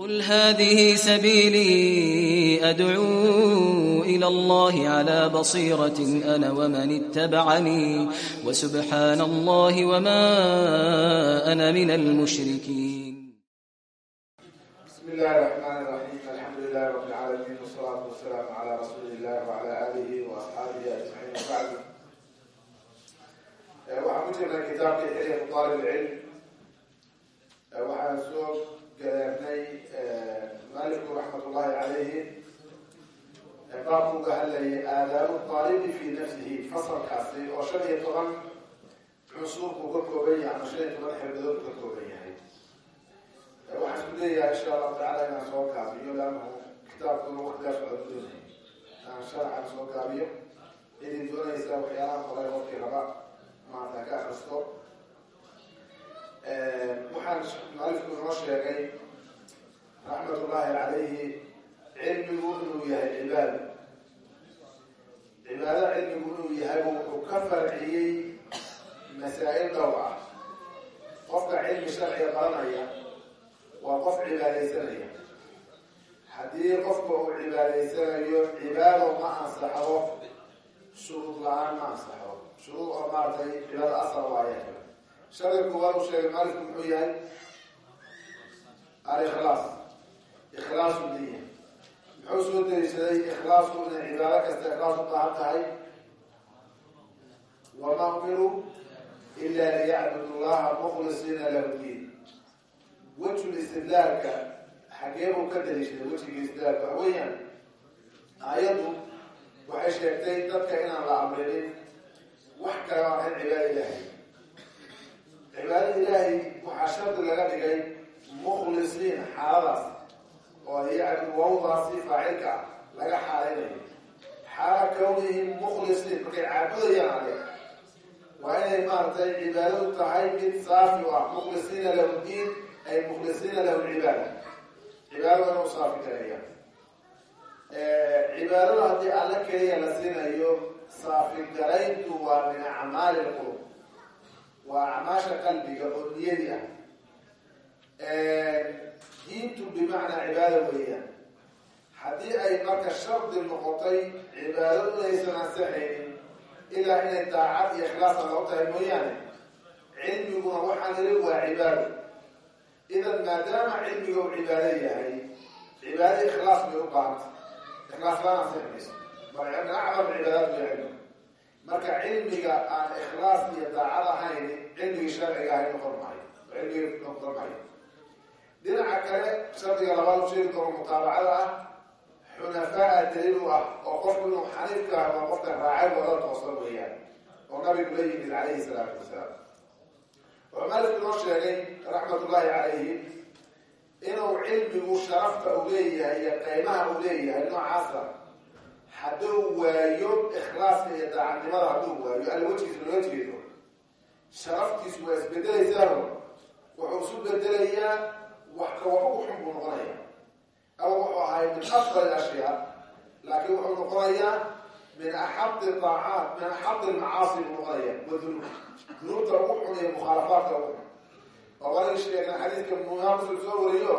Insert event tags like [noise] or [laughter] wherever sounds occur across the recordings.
قل هذه سبيلي أدعو إلى الله على بصيرة أنا ومن اتبعني وسبحان الله وما أنا من المشركين بسم الله الرحمن الرحيم الحمد لله رب العالمين والصلاة والسلام على رسول الله وعلى آله وأصحابه أجمعين وبعد وعملت من كتاب إليه طالب العلم وعلى سوق gaarnay malifku raxmat ullahi calayhi baabku uga hadlayay aadaabu طaalibi fi nafsihi fasalkaasi oo shan iyo toban cunsuurku ka kooban yahay ama shan iyo toban xirdadood ka kooban yahay waxaan isku leeyahay insha allahu tacala inaan soo gaabiyo laannahu kitaabkuna waktigaa socda doonay aan sharaxan soo gaabiyo idin doonaysa waxyaalaha qoray qofkii raba maanta ka akristo waxaan mualifku inoo sheegay raxmat ullahi calayhi cilmigu inuu yahay cibaado cibaado cilmigu inuu yahay wuxuu ka farciyey masaa-il dhowr ah. Qofka cilmi sharciga baranaya waa qof cibaadaysanaya. Haddii qofka uu cibaadaysanayo cibaado ma ansaxdo shuruud la'aan ma ansaxdo shuruud oo maaragtay cibaado asal waaye shardi kuwaad u sheegay maalifku muxuu yahay alikhlaas ikhlaasu niya muxuu soo dariishaday ikhlaasku inay cibaado kasta ikhlaas u baahan tahay wama umiruu ila liyacbudu llaha mukhlisiina lahu diin wejul istidlaalka xagee buu ka daliishaday wejiga istidlaalka waxa weeyaan aayaddu waxay sheegtay dadka inaan la amrinin wax kale aan ahayn cibaado ilaahay cibaadada ilaahay waxaa shardi laga dhigay mukhlisiin xaaladaas oo yacni wawdaasi faacilka laga xaalaynayo xaala kawnihim mukhlisiin markay caabudayaan ale waa inay maaragtay cibaadadu tahay mid saafi u ah. Mukhlisiina lahu diin ay mukhlisiina lahu cibaada. Cibaadada inuu saafi kareeya cibaadada haddii alla keliya la siinayo saafi garayntu waa min acmaali lqulub waa acmaasha qalbiga oo niyadi ah diintu bimacnaa cibaada weeyaan haddii ay marka shardi noqotay cibaado inaysan ansaxaynin ilaa inay daacad iyo ikhlaasa lagu tahay mooyaane cilmiguna waxaan iri waa cibaado idan maadaama cilmiga uu cibaado yahay cibaado ikhlaas bay u baahanta ikhlaas laan ansixi mayso min acdam cibaadaat way cilmiga marka cilmiga aan ikhlaas iyo daacad ahayn cilmigii sharciga ahay noqon maayo. Cilmigii noqon maayo. Dhinaca kale shardiga labaad u sheegi doono mutaabacada ah. Xunafaa daliil u ah oo qofku inuu xaniifka waa qofka raacay wada toosan weeyaan oo nabigu la yimid calayhi salaatu wasalaam. Wuxuu maalifku inoo sheegay raxmat ullahi calayhi inuu cilmigu sharafta u leeyahay iyo qeymaha uu leeyahay noocaasa hadduu waayo ikhlaaska iyo daacadnimada hadduu waayo alla wejigiisa looga jeedo. Sharaftiisu waa isbedelaysaano wuxuu isu bedelayaa wax ugu xun buu noqonaya ama wuxuu ahay min afdal ashyaa laakiin wuxuu noqonayaa min axadi daacaat min axadi almacaasi buu noqonaya wadunuub dunuubta ugu xun iyo mukhaalafaadka ugu xun. Walaga sheegan xadiidka muhaa muslim soo wariyo.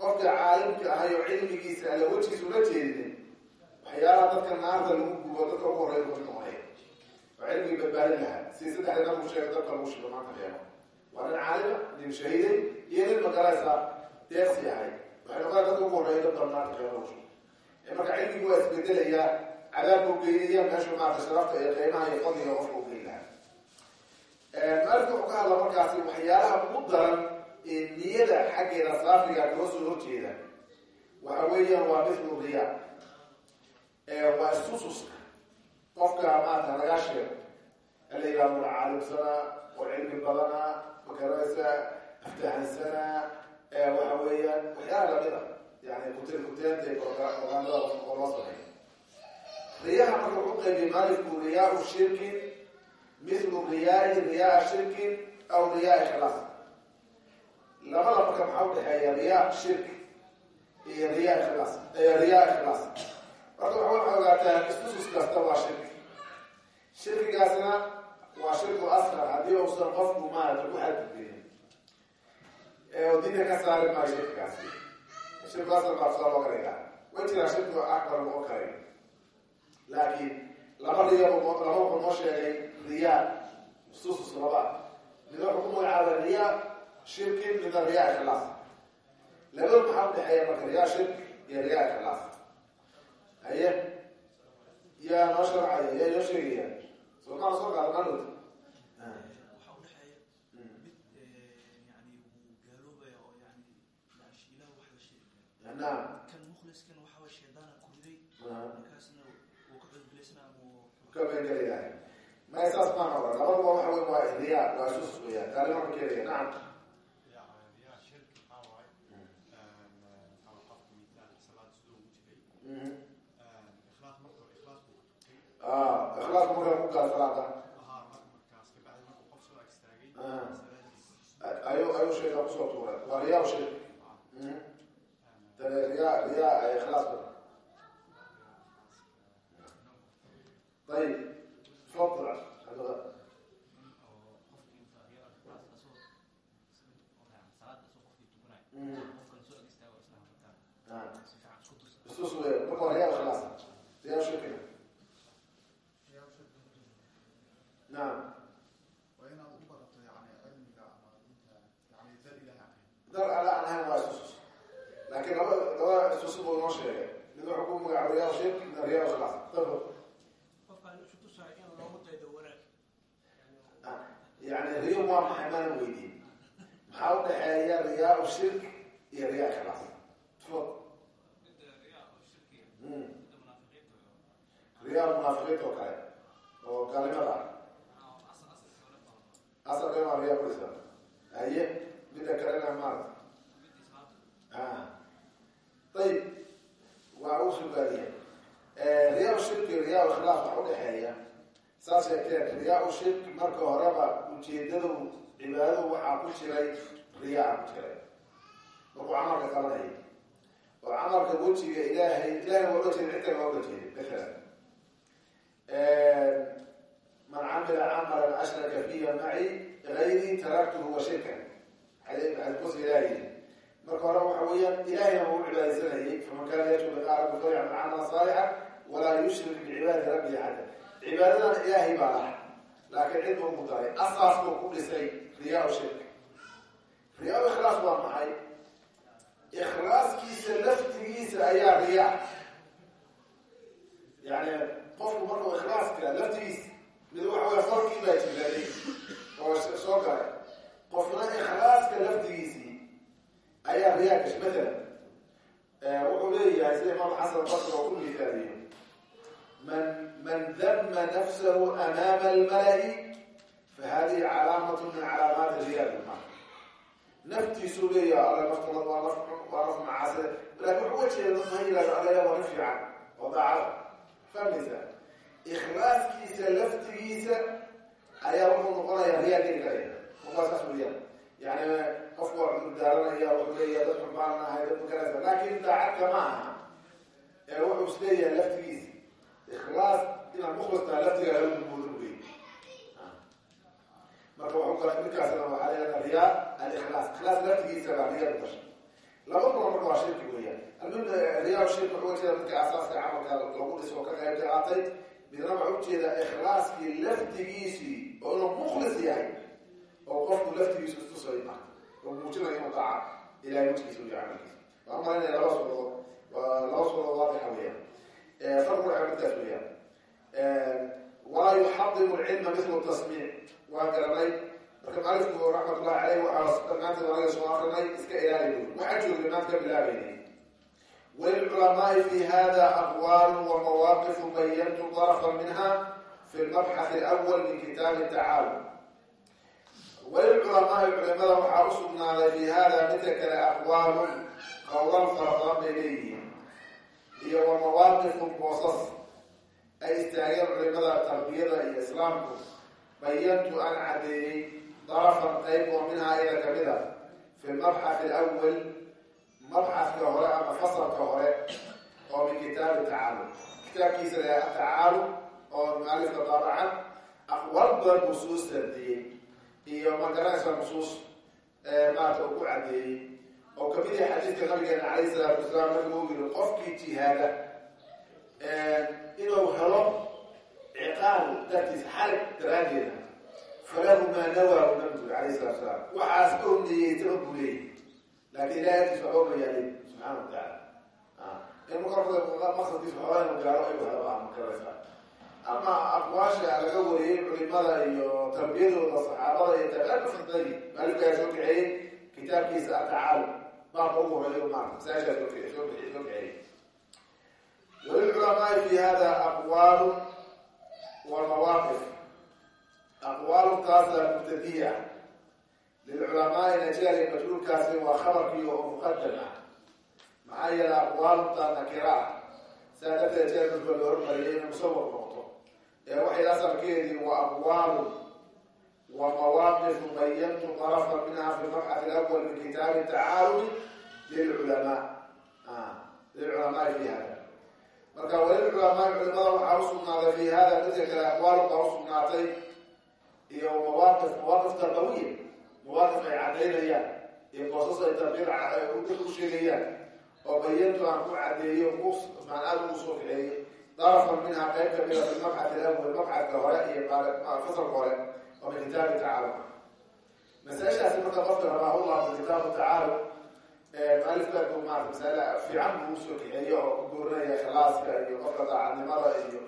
Qofka caalimka ahay oo cilmigiisa alla wejigiisa ula jeedin waxyaalaha dadka naarta lagu gubo dadka ugu horreya ku noqonaya oo cilmigii badbaadin lahaa si saddexda nabigu sheegay dadka lagu shigo maanta keeno waa nin caalima nin shahiiday iyo nin magaraysa deeqsi ahay waxay noqdaan dadka ugu horreya dadka naarta keeno lagu shigo marka cilmigi waa isbedelayaa cadaabka ugeynaya meeshu maarata sharafta iyo qiimaha iyo fadliga qofka ugeyn lahaa maalika wuxuu ka hadla markaasi waxyaalaha ugu daran ee niyada xaggeeda saafiga kala soo horjeeda. Waxa weeyaan waa mithlu riyaa waa istususka qofka maanta lagaa sheego alaygaa mula caalimsanaa oo cilmi badanaa makaraysa aftahansanaa waxa weeyaan waxyaala lamida yani kutel kuteenta ogaanada sameeyo. Riyaha marka wuxuu qaybiyay maalifku riyaau shirkin mithlu riyaai riyaa shirkin aw riyaa ikhlaas labada marka maxaa udhexeeya riyaa shirki iyo riyaa ikhlaas riyaa ikhlaas marka waxaa ogaataa istusus kasta waa shirki. Shirkigaasna waa shirku asqar haddii uusan qofku maarata ku xadgudbinin oo diinka ka saari maayo shirkigaasi. Shirku asal baa tusaa dhigaa way jiraa shirku akbar noqon karay laakiin laba riya laba wuxuu noo sheegay riyaa nusuusus laba. Mid wuxuu ku magacaabay riyaa shirkin mida riyaa ikhlaas labada maxaa udhexeeya marka riyaa shirk iyo riyaa ikhlaas haye yaa noo sharcaya yaa noo sheegaya soo soo la sheegaya naam kan mukhliskan waxa way shaydaana ku riday markaasna wuu ka wuu ka bengelayahay maya saas maan oran labaduba waxa wey waa riyaa waa isus weyaan kaalima ka keenaya nacam ikhlaas markaa ku gaal salaada ayuu ayuu sheeka ku soo tuuray. Waa riyaa shirk tane riyaa riyaa ikhlaas ba ayib fadl isus wey marka waa riyaa ikhlaas riyaa shirkina naam waa inaad u barato yani cilmiga ama diinta yani dar ilahi ahayn dar ala aan ahayn waa isus laakiin laba laba isus buu noo sheegay mid wuxuu ku magacaabay riyaa shirk midna riyaa ikhlaas dabro qofkaan isu tusaay in loogu daydo wanaag yani riyo waa maxay mana weydiin maxaa u dhexeeya riyaa shirk iyo riyaa ikhlaas tfad riyaa munaafiqiinta oo kale oo gaalimada ah asalkan waa riyaa kulisa haye midda kalena maarata ayib waa u sugaaliya riyaa shirk iyo riyaa ikhlaas waxa udhexeeya saas sheegteen riyaa shirk marka horeba ujeedadu cibaadadu waxaa ku jiray riyaa ku jiray. Markuu camalka qabanayay oo camalka wejiga ilaahay ilahay waa oga jeeda cidkan waa oga jeeda maalan man camila camalan ashraka fiya maci gayri taraktuhu wa shirkan. Xadiis ilahay marka hore waxa weeyaan ilahayna waa u cibaadaysanayay faman kana yarju liqaa rabbi falyacmal camalan saalixa walaa yushrik bicibaadati rabbi axada. Cibaadadan ilaahay baa laha laakiin cid buu ku daray ku dhisay riyaa shirk. Riyaa ikhlaas waa maxay? Ikhlaaskiisa laftigiisa ayaa riyaa yani qofku markuu ikhlaaska laftigiisa mid waxa wey farkii baa jiraaday oo soo galay. Qofna ikhlaaska laftigiisii ayaa riyaash maalan eh, wuxuu leeyahay sida imaam xasan basr oo ku mihaaliyo man man dama nafsahu amaama almalai fahadihi calaamatun min calaamaati riyaadi ma naftiisuu leeyahay alla naftada waa naf xun waa naf macaasida laakin wax uga jeeda ma yihahdo alla waa naf fiican oo daacada fahmaysa? Ikhlaaskiisa laftigiisa ayaa wuxuu noqonayaa riyaad in kale wakaas riyaad yani qofku waa cudurdaaranaya wuxuu leeyahay dad xubaan ahay dad makaraysa ah. laakin daacadka ma aha ee wuxuu is leeyahay laftigiisa. Ikhlaas inaad mukhlas tahay laftigaa laguguuda wey marka waxuu kala midkaasna waxaa leedaha riyaa alikhlaas. Ikhlaas laftigiisa baa riyaa dasha laba kula marka waa shirki weeyaan. Almuhim eh, riyaa shirki wuxuu ujeeda dadka asaaska camalka lagu dhiso oo ka qayb qaatay. Midna waxa ujeeda ikhlaaskii laftigiisii oo inuu mukhlis yahay oo qofku laftigiisu marka oo muujinayo inuu daaca ilahay wajkiisa iyo camalkiisa waxaan malaynaya laba suuradood laba suuradood waadixa weeyaan فرق العبادات وياه ولا يحضر العلم مثل التصميع وقرني لكن عرفت رحمة الله عليه وحاصل ما تبغى يسوع آخرني اسك إلهي وحجوا لما تقبل عليه وللعلماء في هذا أقوال ومواقف بينت طرفا منها في المبحث الأول من كتاب التعاون walilculamaai culimada waxaa u sugnaaday fii haada midka kale aqwaalun qowlan farabadan bay leeyihiin iyo wa mawaaqifun boosas. Ay istaageen culimada tarbiyada iyo islaamku bayantu aan caddeeyey darafan qayb oo minhaa iyada ka mid fi lmabxath alawal mabxadka hore ama fasalka hore oo min kitaabi tacaalum kitaabkiisa le atacaalum oo maalifka daaracan aqwaal badan buu iyo magaranaysa nusuus maarata uu ku caddeeyey oo ka mid yahay xadiidka nabigeena calayhi salaatu wasalaam nabigu uu yiri qofkii jihaada inuu helo ciqaal dartiisa xarig daraaddeeda falahu maa nawaa u nabigu calayhi salatu wasalaam. Waxaas oo niyeysaba buu leeyahy laakiin ilahay agtiisa waxba ma yaalin subxaana wa tacaala in marka maqsadkiisa waxba inu gaaro ayuu helo ah makaraysa ama aqwaasha laga wariyey culimada iyo tarbiyadooda saxaabada iyo taadufadagi maalikaa soo kaxeeyey kitaabkiisa atacaalu baabka ugu horreeya maarka masaajaa soo kaxeeyey walilculamaai fi hada aqwaalu wa mawaaqif. Aqwaalu taasa mubtadiya lilculamaai najari majhuulkaasi waa khabarkii oo muqadam ah. Maxaa yeele aqwaalu taa nakira. Ah saa darteed jeerka loo hormariyay inuu soo waxay asalkeedii waa abwaabu wa mawaqif bayantu qarafa minha fi mabxath alawal min kitaabi tacaarudi lilculamaa. Ah, Lilculamaai fi hada marka walilculamaa culamada waxaa usugnaaday fi hada dadka kale aqwaalu baa usugnaatay iyo mawaqif mawaaqifta qawiya mawaaqif ay iyo qoosas ay tabiir sheegayaan oo bayantu aan ku cadeeyo ku macnaad ugu soo kaceeyo darafan minhaa qayb kamida fi mabxath alawal mabxadka hore iyo fasalka hore oo min kitaabi tacaalum masaa-ishaasi marka qofka rabaa ullah kitaabu tacaalum maalifkaku maarata masaale fiican buu u soo kaxeeyo oo ku goorinaya ikhlaaska iyo qofka daacadnimada iyo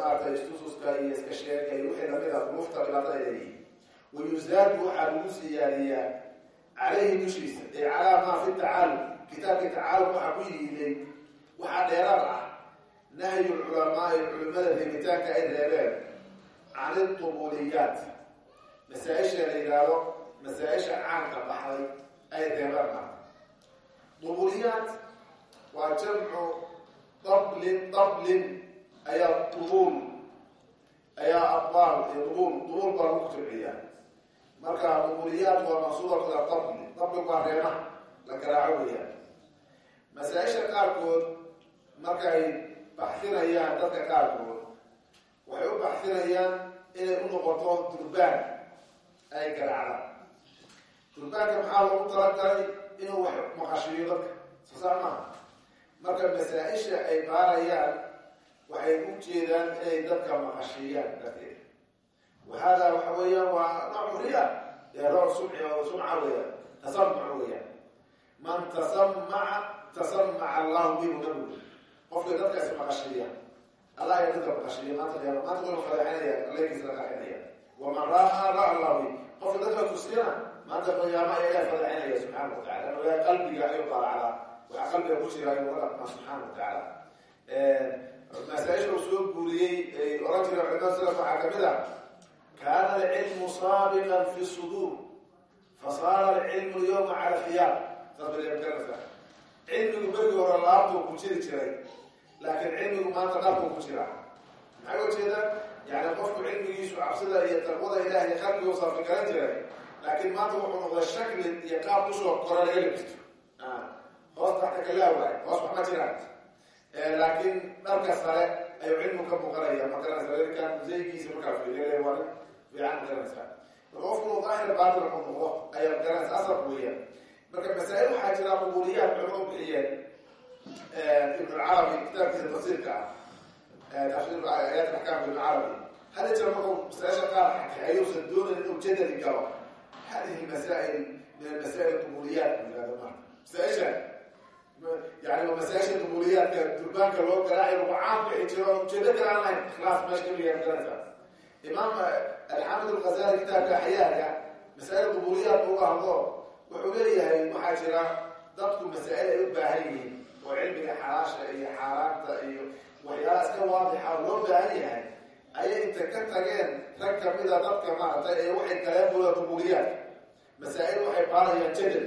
maarata istususka iyo iska sheeka iyo wixii lamida duruufta dhibaatada ay leeyihiin wayusaadu waxaa lagu siyaadiyaa caleyhi dushiisa ee calaa maa fi tacaalum kitaabka tacaalum waxaa ku yihiiday waxaa dheeraad ah nahyu culamaai culimada reebitaanka ay reebeen can iltubuuliyaat masaa-isha la yidhaahdo masaa-isha caanka baxday ay reebeen ah dubuliyaat waa jamcu dablin dablin ayaa dubuul ayaa abbaal iyo dubuul dubuul baa lagu jimciyaa marka dubuliyaat waa mansuubatda dabli dabli waa reemaha la garaaco weeyaan masaa-isha qaarkood markay baxsinayaan dadka qaarkood. Waxay u baxsinayaan inay u noqoto durbaan ay garaacdaan durbaanka maxaa loogu talagalay inuu wax maqashiiyo dadka? Soo saar maaha. Marka masaa-isha ay baarayaan waxay u jeedaan inay dadka maqashiiyaan darteeda wahada waxa weeyaan waa noocu riya ee rooc sumci oo sumca weeyaan. Tasamac weeyaan. Man tasamaca tasamaca allahu bihu nabigu qofka dadka is maqashiiya allah ayaa dadka maqashiiya maanta maanta waynu fadaxinaya leegiisa la qaxinaya waman raa raa bi qofka dadka tusiyana maanta qiyaama ayaa fadaxinaya subxaana wa tacala ogaa qalbiga ayuu qalacdaa waxaa qalbiga ku jira inuu la dhaqmaa subxaana wa tacaala masaaisha soo guuriyey ay oran jira culimada salaf waxaa ka mid ah kaana alcilmu saabiqan fi suduur fasaara alcilmu lyawma cala khiyaar saas garanaysaa cilmigu bergii hore laabtuu ku jiri jiray laakiin cilmigu maanta dhabkuu ku jira maxay ujeeda yani qofku cilmigiisu cabsida iyo taqwada ilaah iyo qalbigu sarfi garan jiray laakiin maanta wuxuu noqday shakli iyo qaab dushoo kore laga labisto hoos taxta kalaa waay hoos wax ma jiraan. Laakiin dharka sare ayuu cilmigu ka muuqanaya makaranaysa reerkan musaygiisa markaa fiiriya waa nin fiican makaranaysaa marka qofku daahir baatil noqdo ayaa makaranaysa asal weeyaan marka masaa-il waxaa jira qubuuriyaad culimo bixiyeen ibn lcarabi kitaabkiisa tafsiirka ah tafsir ayaat axkaam ibn carabi hada jira markuu masaa-isha qaar ayuusan doonayn inuu jadali galo. Hadihi masaa'il min almasaa'il qubuuriyaat buu yihahda marka. Masaa-isha yani masaa-isha qubuuriyaadka durbaanka loo garaaci lagu caan bixi jiro ujeedo kale aan lahayn. Ikhlaas meesha kamiga garanaysaa imaam alxamid alghazali kitaabka axyaarka masaa-il qubuuriyaat uga hadlo wuxuu leeyahay waxaa jira dadku masaa-il ay u baahan yihiin oo cilmiga xalaasha iyo xaaraanta iyo waxyaala iska waadixa oo loo baahan yahay ayay inta ka tageen rag kamida dadka maaragtay ee waxay galeen bula qubuuriyaat masaa-il waxay baarayaan jadal.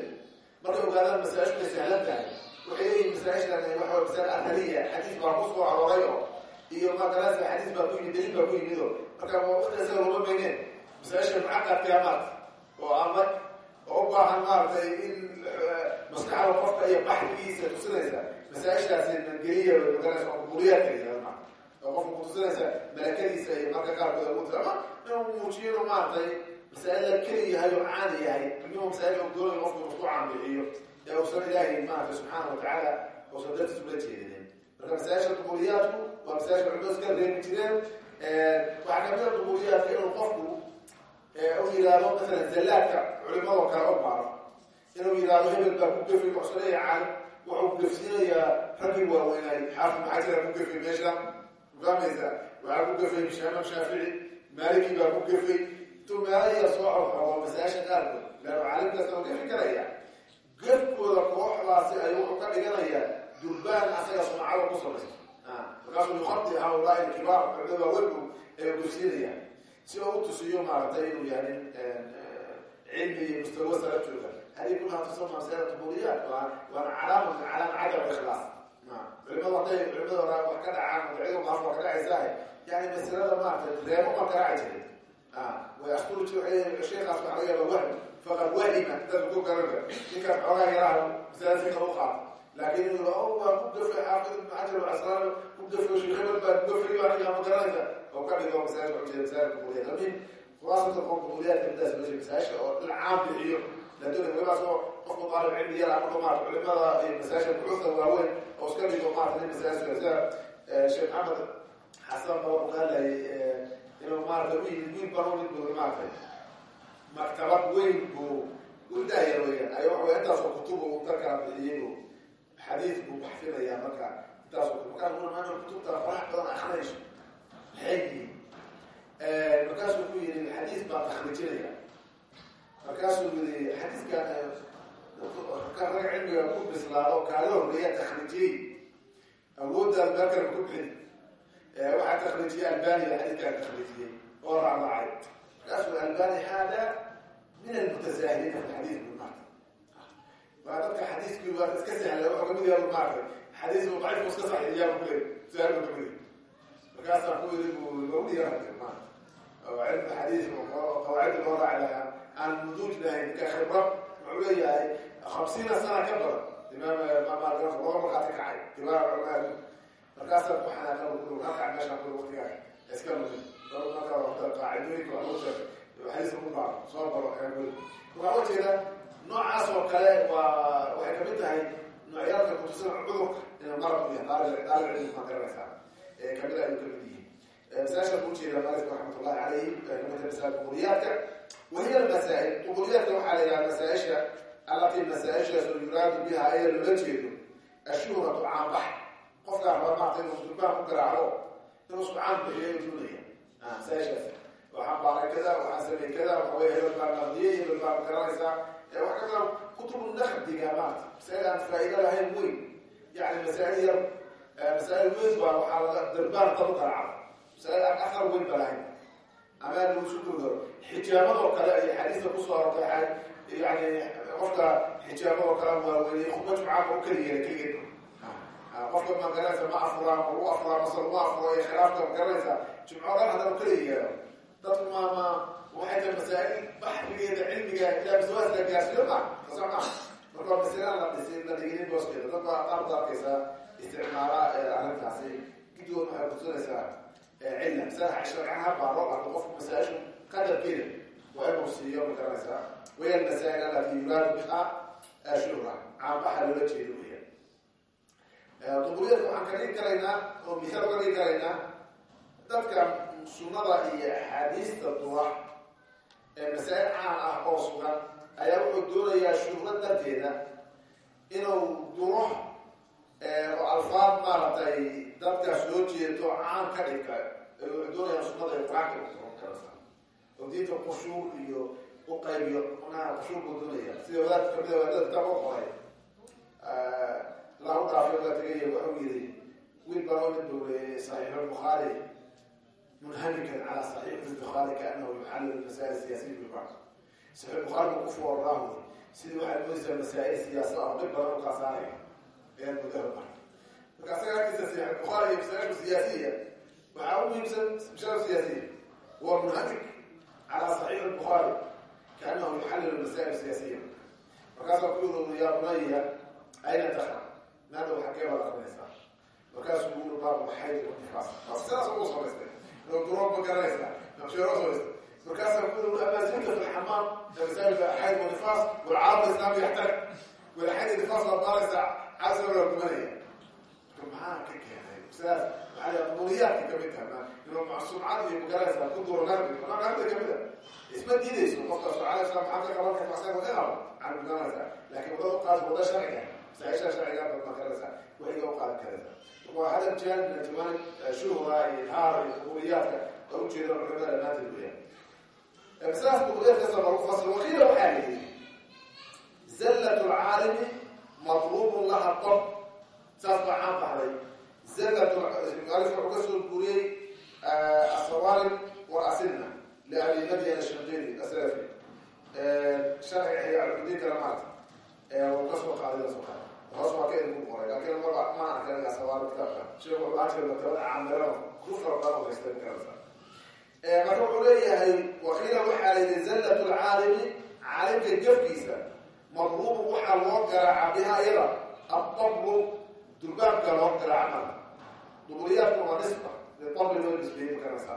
Markay ogaadaan masaa-ishu ay sahlan tahay waxay leeyihiin masaa-ishan waxa masail athariya xadiis baa ku soo arooray oo iyo magarasa xadiis baa ku yimid daliil baa ku yimid oo marka waqtigaasa looma beyneen masaa-isha mucaqadka maarta oo adag oo u baahan maaragtay in maskaxda qofka iyo baxdigiisa tusinaysa masaa-ishaasi nangeliya magarasa qubuuriyaadka yihahda oo qofka kutusinaysa malakadiisa iyo marka qaarkood awood ama inuu muujiyo maaragtay masaa-ila keli yahay oo caadi yahay inuu masaa-il doonay qofku inuu ku caanbixiyo ee uusan ilaahay maarata subxaana watacaala uusan dartiis ula jeedinin marka masaa-isha qubuliyaadku waa masaa-isha culimadu iska reebi jireen. Waxaa ka mid a qubuliyaadka inuu qofku u yidhaahdo masalan zallaadka culimadoo kale o baaro inuu yidhaahdo hebel baa ku gefi muxsaleya caalim wuxuu gefsiinayaa raggii waaweynay xaafid maxaa jira ku gefay meesha fahmaysa waxaa ku gefay imaam shaafici maalikii baa ku gefay intuu meelaya soo xorxoro masaa-isha qaarkood leano caalimkaas oo gefi karaya gefkooda kooxdaasi ay wuxuu ka dhiganayaa durbaan asaga sumcada ku samaysa markaasuu yuqadi haulaai kibaar culimada waaweynku ee gefsiinaya si loogu tusiyo maaragtay inuu yahay cilmi iyo mustawa sara jooga hadi kumaa tusama masalada jumhuuriyaat waa waana calaama min calaam cadam ikhlaas. Culimadu haday culimada hora wax ka dhacaan madacyada maaruf waa ka dhacaysaa yani masalada maaragtay reebo ma garaaci jiray. Way akturu sheekaas waxa laga yaaba wahm faqad wahima dadka ku garana ninkaas xoogaa yaraha masalada fiqa u qaata laakin inuu oh, waa ku gafe xaafid ibn xajar aslaan ku gafe sheekhabad baa ku gafe aniga ma garanaysa oo ka dhigoo masaajid cumriya masaajid qubuuriya ka mid khulaasata oo qubuuriyaadka midaas loo sheegay masaajidka oo dhinacaam bixiyo ladoonay magaas oo qofku qaalib cilmi yar marka maarata culimada iyo masaajidka kuxuda waaweyn oo iska dhigo maarata nin masaajidka sida sheekh maxamed xasan baa wuxuu qaalayay inuu maarata u yimid wiil baro mid buu maartay maktabad weyn buu u daayar weeyaan ayo waxa intaasoo kutub uu dalkaa bixiyey buu xadiis buu baxsinaya marka intaasoo markaa kutubta farax badan akrinayso maxay eh, markaasuu ku yidhi xadiis baa taxriijinaya markaasuu yii xadiiskaan rag cilmiga ku bislaado kaaga horreeya taxriijiyey awoodda meel ku bixin. Eh, waxaa takhriijiyey albaniya xadiiskaan takhriijiyey oo raacracay markaasuu albani haada min almutasaahiliina fi xadiis waa dadka xadiiskii waa iska sahla wuxuu ka mid yahay bulmaarta xadiis daciifku iska saxiixiyaa buu kuleey su'aal ka mid markaasaa ku yiri buu lagu dhiirantay maarta oo cilmi xadiis qawaacid loo raaci lahaa aan nuduuj lahayn ka khibrad wuxuu leeyahay hamsiina sana ka badan. Imaam maamaalka laba markaad ka kacay kibaar culamaadu markaasaa ku xanaaqan ku halkaa meeshaan ku waqtigaa iska dad marka qaacidooyinka waa loo sheegay. Xadiiska ku baaro soo baro kuli waxaa u jeeda noocaas oo kale waa waxay ka mid tahay noocyaalka kutusan cudurka inuu marad u yahay daalib daalib cilmi ma garanaysaa eeqabilada ayuu ka mid yihiin masaaisha kuu jeeda maalifka raxmatullahi caleyhi kamida masaa duquriyaadka wahiya almasaail duquriyaadka waxaa la yidhaha masaaisha allatii masaaishaasoo yuraadu biha ayaa loola jeedo ashuhratu caanbax qofkaan barmaata inuu durmaan ku garaaco inuu isku caan bixiyo inuu duunaya masaaishaas waxaan baaray kada waxaan sameey kada waxawey hebel baa naqdiye hebel baa ma garanaysaa wax ka badan kutubu naqdiga maanta masaail masaa'il weyn baa waxaa darbaan qabu qaracaa masaa'il aan akhar weyn baan ahayn ama lagu sugoodo xijaabadoo kale ay xadiista ku soo hortay yani qofka xijaabadoo kale waaweynay khudba jumcaaba u keliya keligeed ah, qofka magaranaysa ma afuraan u afuraan masal ma afuro ee khilaafta magaranaysa jumco dhan haddana u keliya yeelo dadku maama waxay tahay masaa'il baxrigeeda cilmiga ilaa masawaaska gaarsiyo ma? Ka. Socmaa marka masalaan la dhisay la dhiginin booskeeda dadbaa qaar ku arkaysaa isticmaala arrintaasi gudigood waxay kursanaysaa cilna masaa sharcaha baa loo arko qofku masaajid qadarkeeda waa inuu siiyo ma garanaysaa wayan masaajid allati yuraadu biha ashura caambaxa loola jeedo weya duburiyadka waxaan ka dhigi karaynaa oo misaal uga dhigi karaynaa dadka sunnada iyo axaadiista dura ee masaa-il caan ah oo sugan ayaa wuxuu doonayaa shura darteeda inuu duro oo alfaad maaratay dadkaas loo jeeto caan ka dhigta doonayaan sunada ay qur'aanka kaasa oo diinta qushuur iyo uqaybiyo macnaha qushuurku doonaya sida wadaadka ka mid a wadaad kitaab u qoray? Ilaa u dhaafiy waa tagay wuxuu yiri wiil baa loo midbowleeyey saxiixulbukhaari munhamikan cala saxiixi bukhaari kaanahu yuxallil masaa'il siyaasiya bilbacd saxiixulbukhaari buu ku fooraahu sida waxaad moodaysaa masaa'il siyaasada oo dhib badan u kaasaanaya ayaan mutada maray marka. Asaga agtiisa buhaari mashaail siyaasiya waxaa u muhiimsan mashaail siyaasiya. Waa munhadig calaa saxiix albukhaari kaanahu yuxallil masaa'il siyaasiya. Markaasoo kuyudoodu yaa bunaya ayna dakra naada waxakeebaa aqrinaysaa markaasuu yuri baabu maxay kaas sidaas ugu samaystay doctorob ma garanaysa naqsheero samaystay markaasaa kuyuri amaa zinta fi lxamaam masaa'il xayd wanifaas walcaalam islaami yaxtag walaxayd nifaas waa baaraysaa la gumanaya maxaa ka keenay sidaas maxaa qumuliyaadka ka mid tahay inuu sumcad iyo magaraysa ku duro nardi ma nardi ka mid a isma diidayso qofka sucada islam maxaa ka qaban karta asaga ka qabo aan magaraysa laakiin waddada uqaad wada sharciga saisha sharciga baad magaraysa waxiga uqaadan karaysa waa hadab jaan jamaan shuhra iyo haar iyo qumuliyaadka oo ujeeda culimada dhammaanteed weeyaan sidaas qumuliyaadka kasta lagu fasiro wakiila waxaa yidhi zallat lcaalimi madluubun laha dab saas baa caan baxday zallat mualif wuxuu ka soo guuriyey asawaalim wa asina liabi madyan shanqiri asrafi sharciga iyo alxudiin kala maarta uu ka soo qaaday la soo qaaday hoos waa ka idinku qoray laakiin maba ma arkan asawaalim kitaabka sheekhu jiray maktabada camirada kufra badan haysta karasa marka leeyahay wakiila waxaa la yidhi caalimka jafkiisa madluubu waxaa loo garaaca biha iyada. Adablu durbaabka loo garaaca marka dubuliyaadku waa nisba. Dabli loo nisbeeyey makanaysa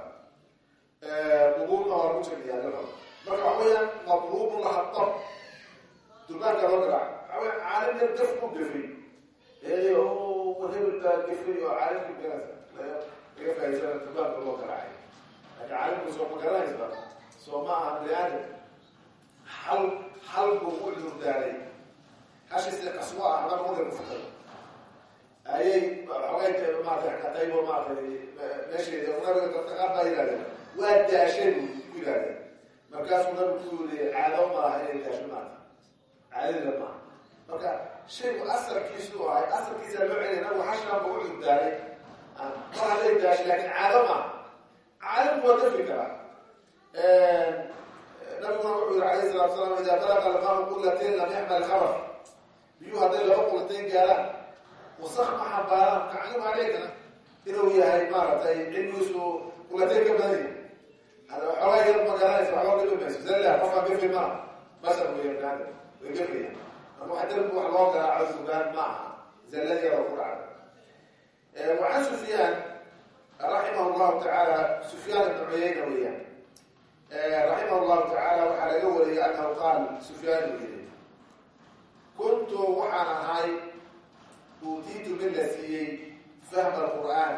dubuubna waa lagu jamiyaa laba marka waxa weeyaan madluubun laha dab. Durbaabka loo garaaca waxa weya caalimka gaf ku gafay. Ee hebelka gafay oo caalimka makanaysa laga faa'iidsana durbaabka loo garaacay laakiin caalimku soo ma garanaysa soo ma aha bini aadam hal hal buu u cudurdaaray hashiisi qaswo ah naga muda ku fakado ayay xogay maarata kataybo maaratay meesheeda nabiga dadka qaar baa yidhahdeen waa daashay buu ku yidhahdeen markaasuu nabigu ku yiri caado maaha inay daasho maarata caadadila maaha. Marka shaygu asalkiisu ahay asalkiisa loo celiyay nabigu hashaan buu u cudurdaaray mar hadday daashay laakiin caado maaha. Caalimku waa dafi karaa nabiguna wuxuu yiri alayh salatu salaam idaa balaqa almaamu qullatayn lam yaxmal khabar biyuu hadday laba qullatayn gaaraan wasak ma xambaaraan kacni maa dhici kara inuu yahay maaragtay cilmigiisu qullatayn ka badan yahay xoogaa yar ma garanaysa waxba gafi mayso. Zalla qofka gafi maa bashar weya binaadam way gafayaan marka waxa darbi wax loo garaaco sugaan ma aha zalladii yaro ku dhacda wacan sufyaan raximah llahu tacaala sufyaan ibnu cuyayna weeyaan raximah llahu tacaala waxaa laga wariyay anahu qaal sufyaan uu yiri kuntu waxaan ahay uutiitu mid la siiyey fahma alqur'aan.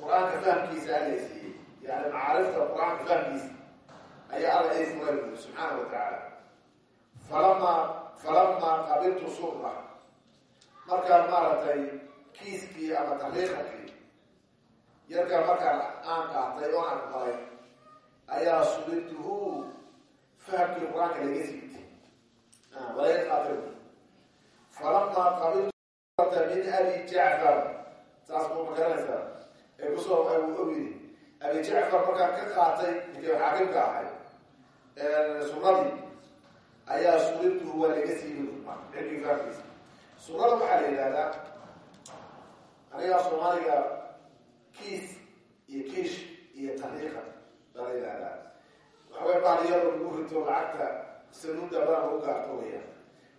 Qur'aanka fahmkiisa alla siiyey yani macaarifta qur'aanka fahmkiisa ayaa alla ay furay buuri subxaana wa tacaala falamaa falamaa qabiltu sura markaan maaragtay kiiskii ama taxliiqankii yarkaa markaan aan qaatay oo aan qaray ayaa subituhu fahamkii qur'aanka laga siibtay walaga qaatay falamaa qabilta min abi jacfar saas buu ma garanaysaa ee ku soo u yidhi abi jacfar markaan ka qaatay ninkii xaakimka ahay sunadii ayaa subituhu waa laga siibi cilmigii fahamkiisa sunada waxaa la yidhahdaa anigaa soomaaliga kiis iyo kiish iyo tariiqa baa la yidhahdaa waxawey baaliyado lagu rito lacagta sanuuda badan lagu gaarto weya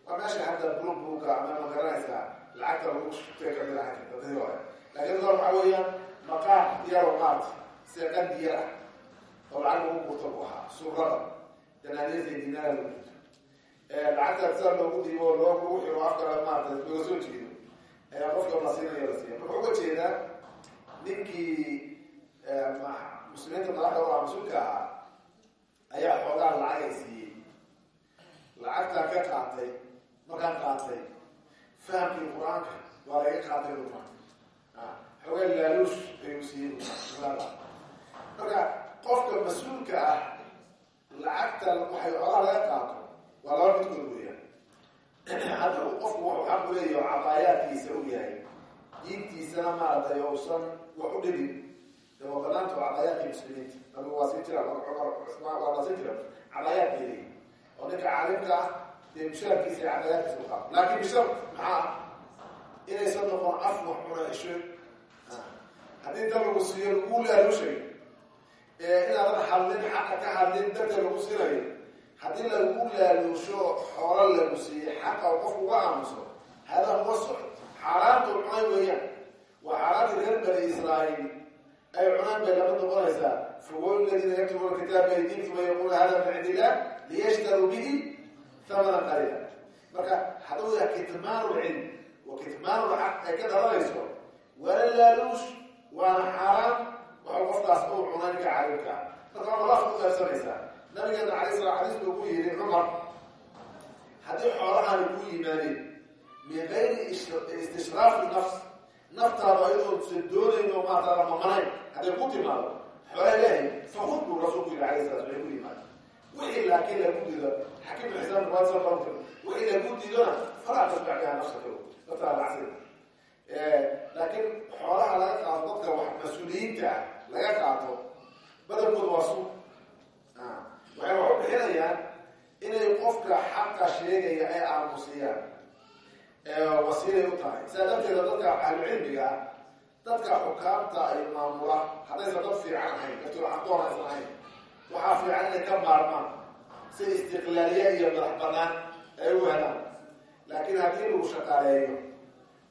waa meesha hadda blubluga ama ma garanaysaa lacagta lagu shubtay ka mid ahay dadii hore laakiin dor waxaa weeyaan maqaar yaro maart sida qandi yar ah oo lacag lagu gurto bu ahaa surada danaaniirta dinaara lagu gurto lacagta sida loogu dhiibo loo lagu xiro afkala maarata looga soo jeedo ayaa qofka la siinayo la siiya marka uga jeedaa ninkii muslimiinta madaxda u ah. Mas'uulka ahaa ayaa xoogaa lacag ay siiyey lacagtaan ka qaatay markaan qaatay fahamkii qur'aanka waa laga qaatay duma xoogaa laaluush ayuu siiyey marka qofka mas'uulka ah lacagta waxay xoogaa laga qaato waa laba midkood weeyaan. [clears throat] Hadda qofku wuxuu xaq u leeyahy oo cadaayaadkiisa u yahay diintiisana maaragtay ousan wax u dhibin waa banaanta cadaayaadkii muslimiinta. Nabigu waa sii jira cumar cusmaan waa la sii jira cadaayaad bay leeyihiin oo ninka caalimka ah dee mushaarkiisa iyo cadaayaadkiisa u qaado. Laakiin bishar maxaa inaysan noqon af wax cuna hesho haddii inta lagu siiyo lagu laalushay inaadan hadlin xaqa ka hadlin darteed lagu siinayo. Haddii lagu laaluusho xoolo lagu siiyey xaqa qofku uga aamuso hada huwa suc xaaraantu cunay weeyaan. Waa xaaraantii reer bani israa'iil ay cunaan bay lama noqonaysaa fawoyu ladiina yaktubuuna kitaaba aydiin uma yaquuna hada min cindi illah liyashtaruu bihi thamanan qalila marka yahay kitmaanu lcilm wa kitmaanu lxaq ay ka dhalanayso wala laaluush waana xaaraan waxuu qofkaas uu cunay ninka caalimka marka waa labaas ku qaybsanaysaa nabigeena calay sala xadiis buu ku yidhi cumar haddii xoolahaani ku yimaadeen min gayri istishraafi nafs naftaada ayadoosan doonayn la mamanayn hadday ku timaado xoolaa ilaahay fakud buu rasuulku yidhi alayh salat way ku yimaada wixii laakiin lagu diido xakim xisaab kuwaasa barta wixii lagu diidona falaa tasbac biha nafsaka naftaada lacsin laakiin xoolaha laga qaato dadka wax mas'uuliyiinta laga qaato badankooda waa suuq waxay wax u bixinayaan inay qofka xaqa sheegaya ay aamusiyaan wasiilay u tahay. Sidaa darteeda dadka ahlucilmiga ah dadka xukaamta ay maamula haddaysan dad fiican ahayn aqoon aysan ahayn waxaa fiican inay ka maarmaan si istiqlaaliya iyo madax banaan ay u helaan. Laakiin haddii lagu shaqaaleeyo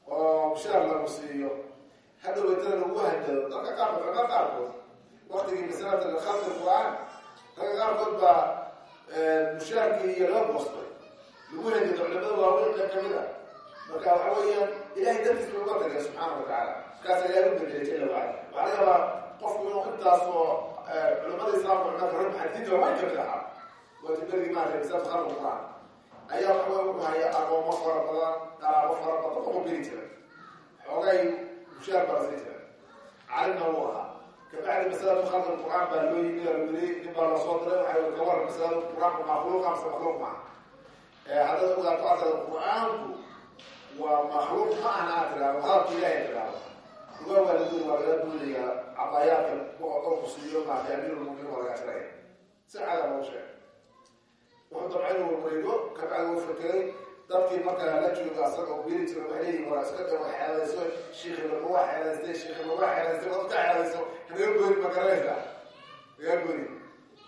oo mushaar lagu siiyo hadhoweytana lagu handado dadka qaarkood ragga qaarkood waktigii masalada khalqi qur'aan ragga qaarkood baa mushaarkii iyo loo boostay. Lagu handado culimada waaweyn qayb ka mid a marka waxa weeyaan ilahay dartiis uga tagay subxaana wa tacaala. Markaasa ilahay u bedelay jala wacala waxaa laga yaabaa qofku inuu intaas oo culimada islaamka culimada rag muxadisiinta waaweyn ka mid ahaa waati berigii maarata masalada khalqi qur'aan. Ayaa waxa wuxuu haya aqoomo fara badan qaraabo fara badan ugu biri jira xoogay mushaar barasay jira calimna wuu ahaa. Kabacdi masalada khalqi qur'aan baa loo yimi la nin baa la soo diray waxay ka waran masalada qur'aanku makhluuqa mise makhluuq maaha. Haddaad ogaato asada qur'aanku waa makhluuq ma ahna aad tiraado hadalka ilahay tiraado ugaa waa lagu waa laga duulaya cabayaadka oo kusiiyo maarata amiirulmuminiin waa laga tiraya si cada loo sheegay wuxuu dabcay inuu wareego kabacdi uu fakeray dadkii markaa la jooga asaga oo biri jira waxay leeyihiin waa iska dhawa xeelayso shiikhi lagu waa xeelaystay shiikhi lagu waa xeelaystay wad ka xeelayso naga gooni ma garanaysa naga gooni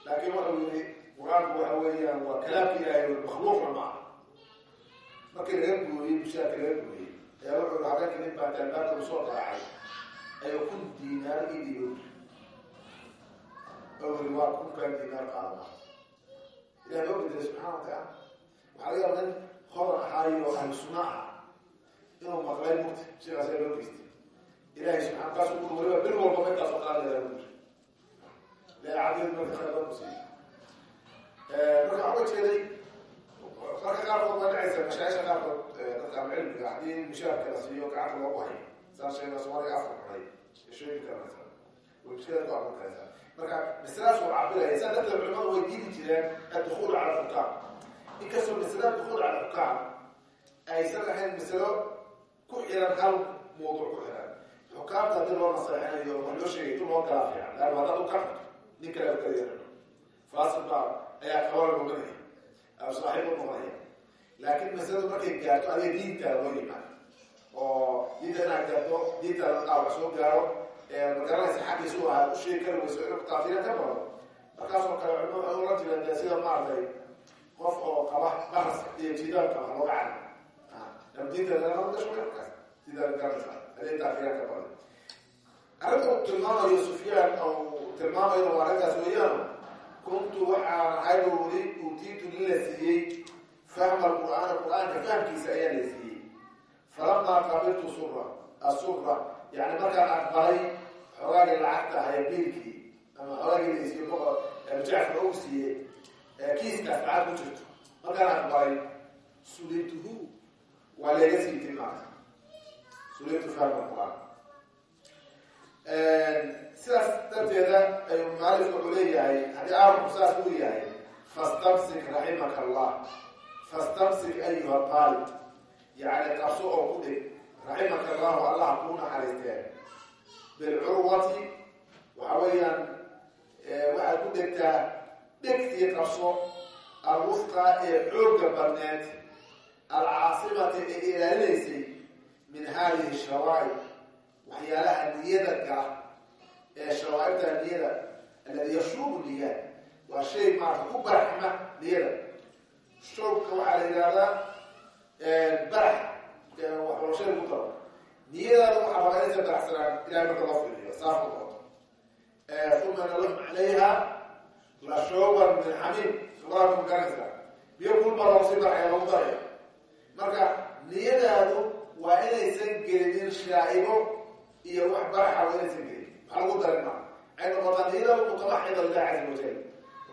laakiin wuxuu yidhi qur'aanku waxa weeyaan waa kalaamka ilaahay makhluuqna ma. aha markii laga gooyey mushaarka laga gooyey ayaa wuxuu yihi habeenkii nin baa taalbaanka u soo qaraacay ayuu kun diinaar oo yiri waa kunkan diinaar qaadama ilahay loo subxana wa tacaala. Waxaa laga yaaba nin hodan ahaayo sunna ah inuu maqlay mugta sheekaas ayaa loo geystay. Ilahay subxana kaasu uri waliba bil walba intaas oo qaadaya uri leecadeed marka khayr loo kusiiyey marka waxaa uga marka qaarkood waa dhacaysa mashaaisha qaarkood dadka alcilmiga haddii mushaarka la siiyo gacanta loogu hayo saan sheega soomaaliga afka xunay sheegi karanaysa mushkilad ku abuur karaysaa marka masaladaas uu cabiraya saa darteed culimadu way diidi jireen addukuul cala alxukaam inkastoo masalada dukuul cala alxukaam aysan ahayn masalo ku xiran hal mawduuc ku xiran xukaamta haddii loo naseexinayo wax loo sheegay tu loo kala fiican laanna haddaad u karto nin kale u kala yeerano faasil ayaa qabala noqonaya ama saaxiib u noqonaya laakiin masaladu markay gaarto adiga diintaada loo yimaado oo diinta inaad gaarto diintaada dhaawac soo gaaro magaranaysa xaggiisu ahaa u sheegi kari weyso inuu taafira ka baro markaasoo kale ula jireen dee sida maaragtay qof oo qaba baraska iyo jidaanka wax looga cana diinteeda lama gasho markaas sida garanaysa haddii taafira ka baro arrinta uu tilmaamayo sufyaan oo tilmaamayo waa arrintaas weeyaan kuntu waxaan ahay weli uutiitu lila siiyey fahma alqur'aana qur'aanka fahamkiisa ayaa la siiyey falamaa qabiltu sura asura yani markaan aqbalay xoogaagii lacagta ahay biilkii ama xoogaagii la isiiyo jacfar ou siiyey kiiskaas lacag ku jirto markaan aqbalay sulituhu waa leega siitay maarta sulitu fahma qur'aan sidaas darteeda ayuu mualifku wuxuu leeyahay haddii aarku saas uu yahay fastamsik raximaka allah. Fastamsik ayuha taalib. Yani qabso oo ku dhig. Raximaka allahu allah kuu naxariisteen bilcurwati waxa weeyaan waxaad ku dhegtaa dheg iyo qabso alwufqa ee xoogga badneed. Alcaasimati ee ilaalinaysay min hadihi shawaaib waxyaalaha niyada gala ee shawaaibta niyada aladi yashuubu niyaad waa shay maarata ku baraxma niyada shoogka waxaa la yidhahdaa barax waxbarashada ku daro niyadaada waxaa rabaa inaysa baraxsanaan ilahay marka loo fiiriyo saas ku qoto uma nalum calayha la shooban min xamiim suqaadku garanaysa biyo kulbaa loo sii baraxaya lagu daraya marka niyadaadu waa inaysan gelinin shaa'ibo iyo wax baraxa waa inaysan gelin waxa lagu darin maa ay noqotaa niyada mutamaxida lilah caza wajal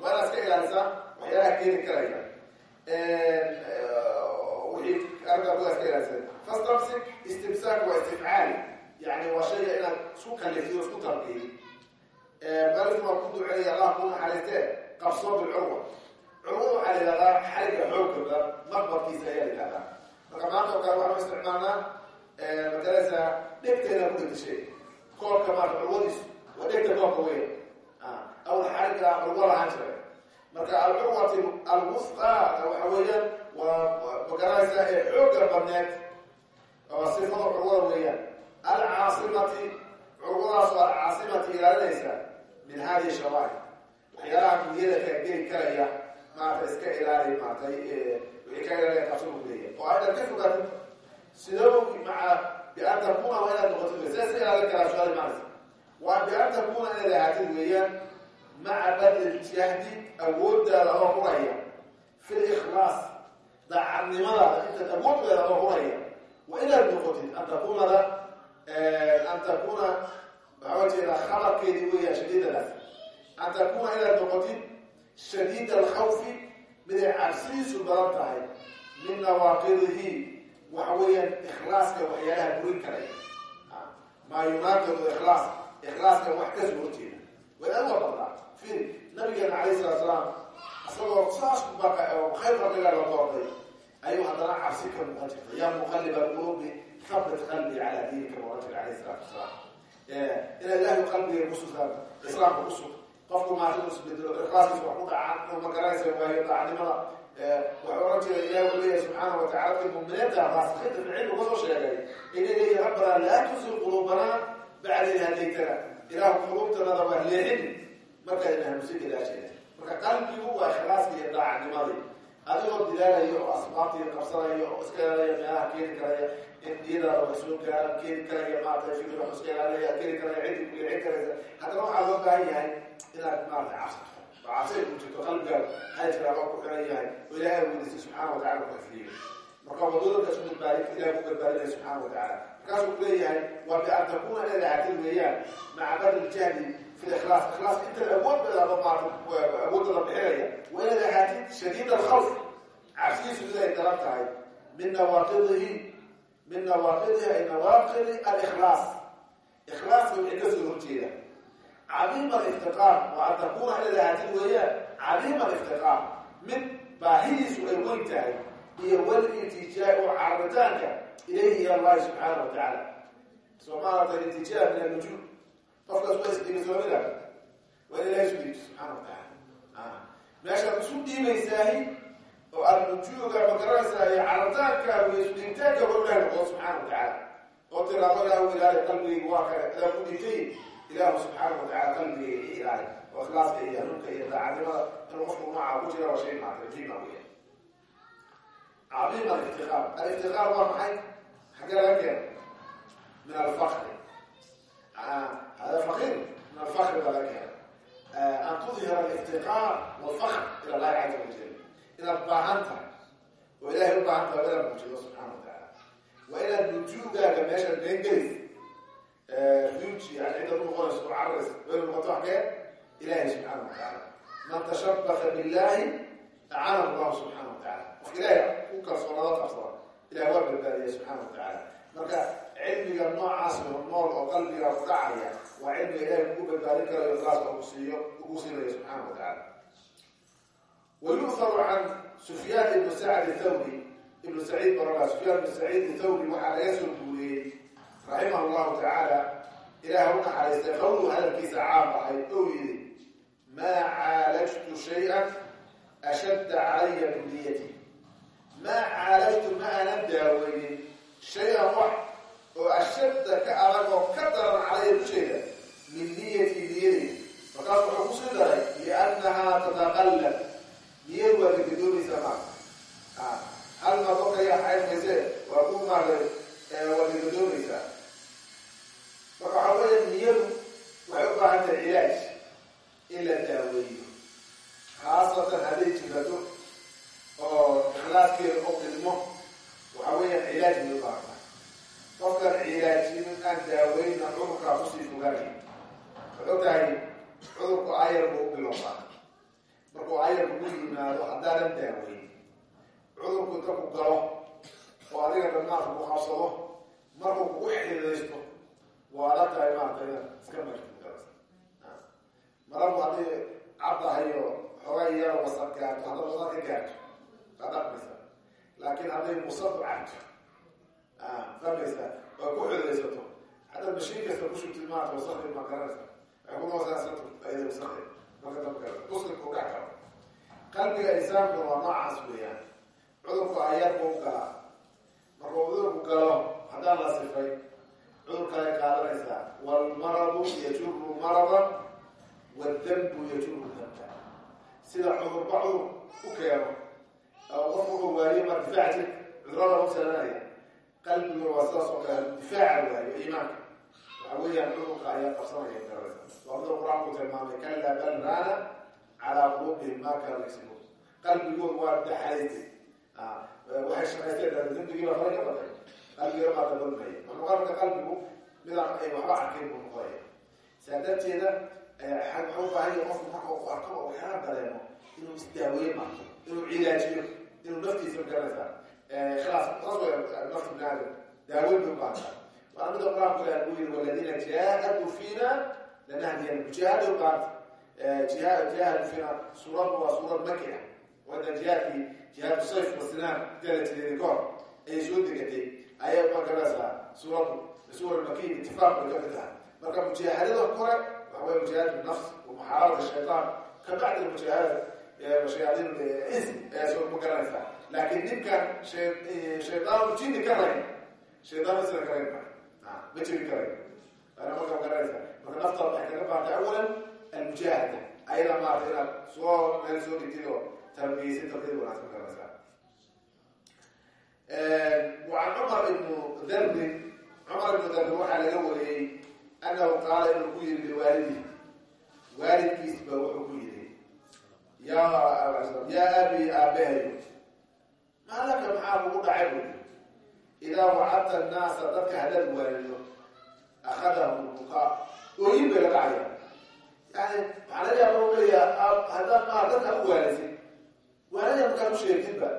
waa inaad iska ilaalisaa waxyaalaha keeni karaya. Wixii arkaa kudaa iska ilaalisa fastamsik istimsaak waa istifcaali. Yani waa shayga inaad isku kalifiyo isku tarbiyi malif waa ku duceeya allah ku naxariistee qabsoo bilcurwa curwada waxaa la yihahdaa xariga xoogga badan maqbarkiisa ayaa la yihahdaa marka maanta oo kale waxaanu isticmaalnaa magalasa dhegteena ku dhegtashay koobka maarta curwadiisu waa dhegta koobka weyn. Awal xariga curwo lahaan jiray marka alcurwati alwusqa waxa weeyaan waa magaranaysa ee xoogga badneed. Waa curwada weeyaan. Alcaasimati curwadaas oo alcaasimati ilaalinaysa min hadihi shawaai waxyaalaha niyada ka geli karaya maarata iska ilaali maartay wixii ka ilaalaya qabsadu leeyahay oo aydan ka fogaatin sidoo maca waa inaad noqotid wey sidaas ilaalin karaa su'aal imaanaysa waa bian takuna inaad ahaatid weeyaan maca badli ljahdi awooddaada adoo huraya fi likhlaas daacadnimadaada intaad awooddaada adoo huraya waa inaad noqotid an takunada an takuna waxaa jeeda khabarkeedii weeyaan shadiidadaas an takuna inaad noqotid shadiid alkhawfi miday cabsidiisu badan tahay min nawaaqidihi waxa weeyaan ikhlaaska waxyaalaha burin karaya maa yunaaqidu ikhlaas ikhlaaska wax ka aad waa badnaa. Firi nabigeena calayhi salatu salaam isagoo saas khayr rabiga la doortay ayuu haddana cabsi ka muuqan jirta yaa muqalliba alquluubi habit qalbi calaa diinika muuqan jira calayhi salatu wasalaam ina ilaahay qalbiga kusugaan islaamka kusug qofku maarta isbedelo ikhlaaskiisa wax ku dhacaan inuu magaranaysa waayo daacnimada waxuu oran jira ilahi wuxuu leeyahay subxaana wa tacala dadka muminiinta raasikiinta fi cilmi ka soo sheegay inay leeyihiin rabbanaa laa tusil quluubanaa bacda id hadaytana. Ilaahu quluubtanada waa leexin markaa ina hanuusin ilaasheeda marka qalbigu waa ikhlaaska iyo daacnimadii adigoo dilaalaya oo asbaabtii qabsanaya oo iska ilaalaya meelaha keeni karaya in niyadaada wax soo gaara keeni karaya maarata fikir wax iska ilaalaya keeni karaya ciddi ku leexin karaysa. Haddana waxaa loo baahan yahay inaad maarata cabsato cabsay ku jirto qalbigaada waa ku xiran yahay oo ilaahay weydiistay subxaana wa tacala ku xifdiyo marka wadoodanka isku badbaadin ilahay ku badbaadinaya subxaana wa tacala markaasuu ku leeyahay waa bian takuna inaad ahaatid weeyaan maca badl jahdi fi likhlaas ikhlaas. Inta awood beedaaba maarta awoodada bixinaya. Waa inaad ahaatid shadiid alkhawf cabsidiisu siday daran tahay min nawaaqidihi min nawaaqidihi ay nawaaqidi alikhlaas. Ikhlaaska wixii ka soo horjeeda cadiima aliftiqaar wa an takuna inaad ahaatid weeyaan cadiima aliftiqaar mid baahidiisu ay weyn tahay iyo waliltijaa oo carabitaanka ilayhi iyo allahi subxaana wa tacaala soo maarata iltijaa min alnujuum qofkaas waa isdhiibasoomida waa in ilahi isu dhiibto subxaana wa tacaala meeshaad isu dhiibaysaahi oo aada nujuuga ma garanaysaa iyo carabitaankaagu iyo isudhiibtaanka waa wa tacaala oo tiraado ilaahu ilaali qalbigayga waa kale adaa ilaahu subxaana wa tacala qalbigayga i ilaali oo ikhlaaska iyo hanuunka iyo daacadnimada inuu nooca ku jira waa shay maata jiima weya cadiim aliftiqaar aliftiqaar waa maxay? Xaggee laga keena min alfakri hada faqiir min alfakri baa laga keena an tudhira aliftiqaar walfakr ila allahi caza wajal inaad baahan tahay oo ilahay u baahan tahay inaad muujido subxaana wa tacaala waa inaad nujuugaaga meeshaad beengelaysa yuji yani cidda ku noqonaysa ku cararaysa bay noqoto waxkee ilaahay subxaana wa tacaala man tashabaka billaahi acana allahu subxaana wa tacaala qofka ilaahay ku kalsoonada qabsada ilahay waa badbaadiyay subxaana wa tacaala marka cilmiga noocaas nool oo qalbigaa ku dhacaya waa cilmiga ilaahay kugu badbaadin karayo kaas oo kusiiyo kugu siinayo subxaana wa tacaala wayu'haru can sufyaan ibnu sacd thawri ibnu saciid barola sufyaan raximah allahu tacaala ilaah u naxariistay qowluu hadalkiisa caam ahay ou yidhi maa caalajtu shay-an ashadda calaya bindiyati maa caalajtu ma aanan daaweynin shay-an wax oo ashadda ka adag oo ka daran calaya dusheeda min niyati niyadey markaas wuxuu ku sii daray liannaha tataqallab niyad waa gegadoonaysa maa ah, halmaad okayaa xayn maysee waa kuu maarday waa gegadoonaysaa waxaa u baahan yahay qofku marka maato inuu cilaajiyo inuu naftiisa garanaysaa khilaas taas way nafta bini aadam daaweyn bay u baahantaa waana mida qur'aanku ilaah uu yiri u waa suurad maki ah wada jihaadkii jihaad sayf wasinaan soo degatay ayay ma garanaysaa suuraddu. Suura makiya itifaaq bay marka mujaahadada kore waxa weye mujaahad nafs wa muxaarada shaytaan ka bacdi mujaahada shayaadiin insi ayaa soo ma garanaysaa laakiin ninkan shaytaan jini ka rayn shaytaan masla ka rayn ma jiri karayn ana marka ma garanaysaa marka nafta waxay kaga baantay awalan almujaahada ayada maarata inaad soo meel soo dhigtid oo tarbiyeysin tartid wanaagsan garanaysaa وعن عمر بن ذر عمر بن ذر waxaa laga wariyey أنه qaala inuu ku yihi liwaalidih waalidkiis ba wuxuu ku yihi ya ya abi aabahayo maa laka maxaa kugu dhacay bui idaa wacadta الnaasa dadka haddaad waalido akadahum bukaa ooyin bay la dhacaya yani waxaa laga yaaba u haddaad maa dadka u waalisid waalida markaad u sheegtidba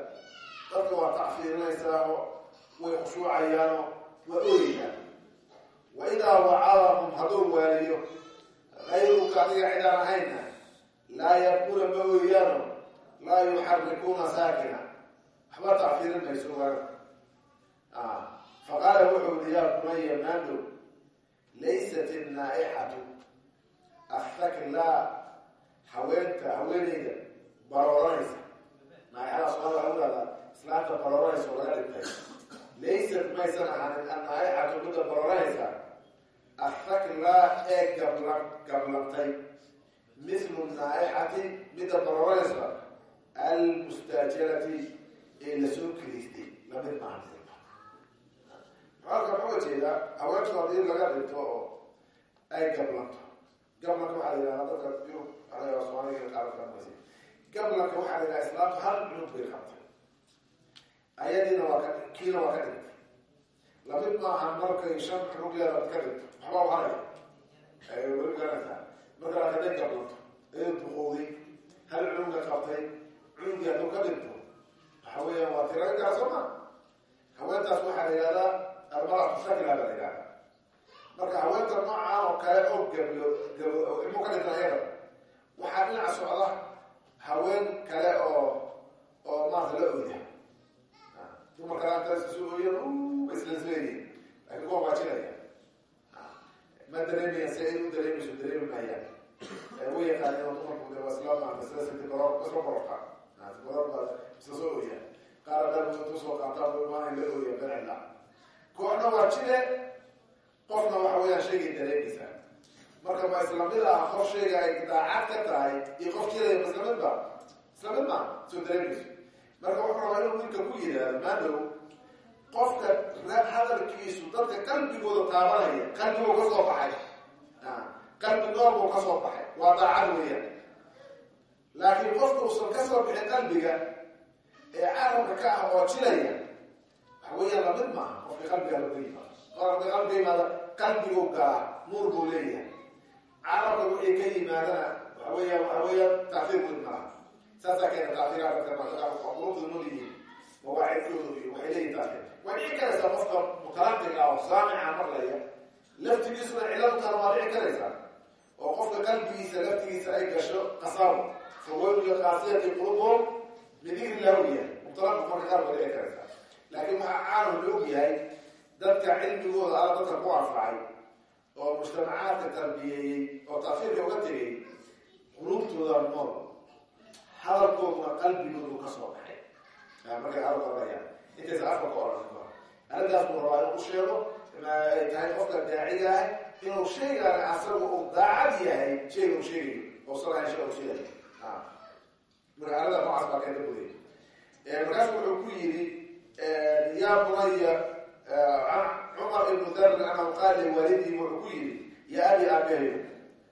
dadka waa tacfiirinaysaao way khushuucayaano waa ooyayaan wa idaa wacadahum hadduu waaliyo ayruka adiga cidaan ahayna laa yabkuna ma ooyaano laa yuxarikuuna saakina. Waxba tacfiirin mayso waaga faqaala wuxuu yihi yaa bunaya maando laysat innaaixatu athakla haweenta haweeneyda barooranaysa naaixada soomaalida lagu dhahdaa islaamta barooranaysa oo laga dhigtay. Laysat maysan ahanin annaaixatu midda barooranaysa athakla ee gabla gablantay mislu naaixati midda barooranaysa almustaajarati ee la soo kiriistay la mid maaha halka maxaa jeedaa haweentu haddii laga dhinto oo ay gablanto gablanka la yidhahdaa dadka yurub anaga soomaaliga qaar kamaysa gablanka waxaa la yidhaha islaamta hal cunug bay qabtay ayadiina waa ka kiina waa ka dhintay la mid maaha markay shan cunug leeda ka dhinto waxba u haraya ay weli garanaysaa marka lakaday gablanto ee duqowday hal cunuga qabtay cunugii hadduu ka dhinto waxa weeyaan waa tiraga kara soo ma haweentaas waxaa la shakila baa la yidhahdaa marka haweenta noocaan oo kale oo gablo ilmo ka dhinta ayada waxaa dhinac socda haween kale oo oo maarata la ooya dumarkana intaassu ooyan islasleeyihin laakiin kuwa waajinaya ma dareemayan si ay u dareemayso dareemi maayaan way yaqaaneen oo dumarku de sida sinti baror isla baror baa isla soo ooya qaar adaabutu soo qaataa maana la ooya bencila kooxna waa jile qofna waxa weeyaan shaygay dareemaysaa marka ma islamid ah qof shayga ay daacad ka tahay iyo qof jilaya ma islamid ba islamid ma soo dareemayso marka wuxuu rabaa inuu ninka ku yidhaahdo maandow qofka hadalkiisu dadka qalbigooda taabanaya qalbigoo ka soo baxay qalbi noorbuu ka soo baxay waa daacad weeyaan laakiin qofka uusan ka soo bixin qalbiga ee carabka ka ah oo jilaya waxa weeyaan la mid maaha qofka qalbiga laga yimaado oo qalbi yimaada qalbigu galaa nuur buu leeyahay carabka wixii ka yimaadana waxa weeya waxa weeya taafiir weyn malaha saasaa keena taafiiraadka qulubdu nool yihiin mawaacidkoodu waxay leeyihiin taafiir way dhici karaysaa qofka mutalaqiga oo saamica maqlaya laftigiisuna ciladutana waa dhici karaysaa oo qofka qalbigiisa laftigiisa ay gasho qasaabo faweynuga qaasiyati qulubuhum min dikri lahuya mutalaqu marka qaar waa dhici karaysaa laakiin waxaa caanu la og yahay dadka cilmigooda alla dadka ku anfacay oo mujtamacaadka tarbiyeeyey oo taafiirka uga tegay quluubtooda nool hadalkooduna qalbigoodu ka soo baxay. Markay hadal qorayaan intaysa afka ka buu rabaa inuu u sheego ay tahay qofka daaciga ah inuu sheegaan asaga uu daacad yahay sheyga uu sheegayo oo salahan shay uu sheegayo marka arrintaas noocaas baa keenta buday markaasu wuxuu ku yidhi yaa bunaya cumar ibnu dar anau qaal liwaalidii wuxuu ku yidhi yaa abi aabeeyo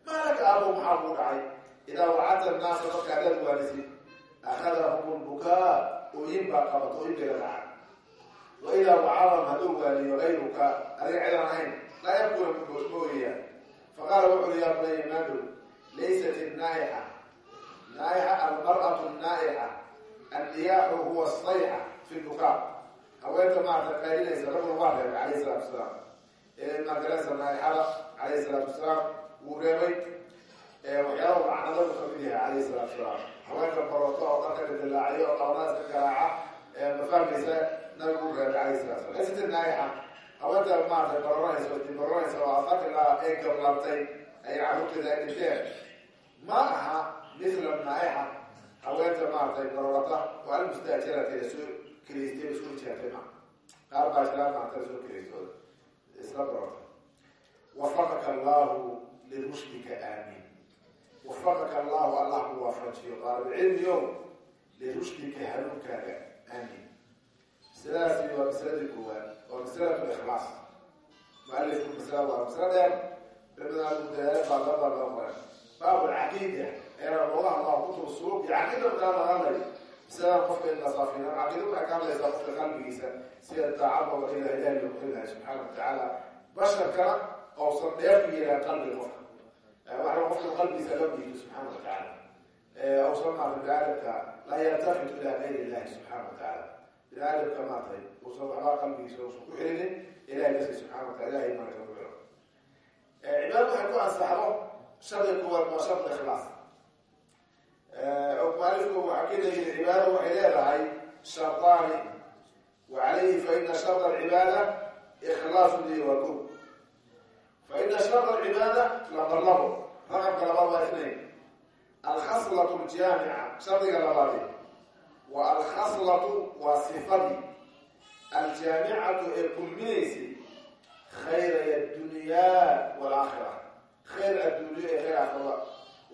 maalaka aabo maxaa kuu dhacay idaa wacadta annaasa dadka haddaad waanisid akhadahum lbukaa ooyin baa qabato dhacay wa idaa wacadahum hadduu waaniyo gayruka adiga cidaan ahayn laa yakuna mooyaya faqaala wuxu uri yaa bunaya maadhow laysat innaa'ixa naa'ixa almar'atu naa'ixa. Anniyaaxu huwa asayxa fi lbukaa haweenta maarata qaylinaysa raguna waa reebay calayhi salaatu wasalaam magarasa naaixada calayhi salaatu wasalaam wuu reebay. Waxyaaba macnadadu ka mid yahay calayhi salaatu wasalaam haweenka baroto oo dharka dhidilaaciyo oo qabnada iska garaaca nabigu reebay calayhi salatu salam laysat naa'ixa haweenta maarata baroranaysa oo afakilaa ee gablaabtay ay carruurteeda ay dhinteen ma aha mithla naa'ixa haweenta maaratay barorata oo almustaajirateeda soo kiriystay isku jeertay ma qaar baa islaan maanta soo kiriystooda isla barota wafaqaka allahu lirushdika aamin wafaqaka allahu allah ku waafajiyo qaalibcilmiyo lirushdika hanuunkaaga aamin masaladaasi waa masaladii koowaad. Waa masalatu ikhlaas mualifku masala waa culimada mudadaale baa loo qoray. Baab alcaqiida eera looga hadlaa kutub suluk iyo caqiida kaa laga hadlayo masalada qofka in la saafina caqiida waxay ka hadlaysaa qofka qalbigiisa sida daacada oo ilaha ilahi loo kuxinayo subxaana watacaala basharkana ousan dheer ku yeelaan qalbiga qofka. Waxaa qofka qalbigiisa loo dhiibo subxaana watacaala ousan maarta biniaadamka laa yaltafitu ila gayr illahi subxaana watacaala biniaadamka maartay uusan waxbaa qalbigiisa uusan ku xirinin ilahay basi subxana watala ilahay marka ku xiro cibaada waxay ku ansaxdo shardiga koowaad waa shardi ikhlaas. Mualifku waxaa ka leeyihi cibaada waxay leedahay shardaani wa calayhi faina sharda alcibaada ikhlaasu lihi waa ko faina sharda alcibaada lambar labo raqamka labaad waa isnayn alkhaslatu ljaamica shardiga labaadi wa alkhaslatu waa sifadii aljaamicatu ee kulminaysay khayray addunyaa walaakhira khayr adduunyo ee khayr aakhira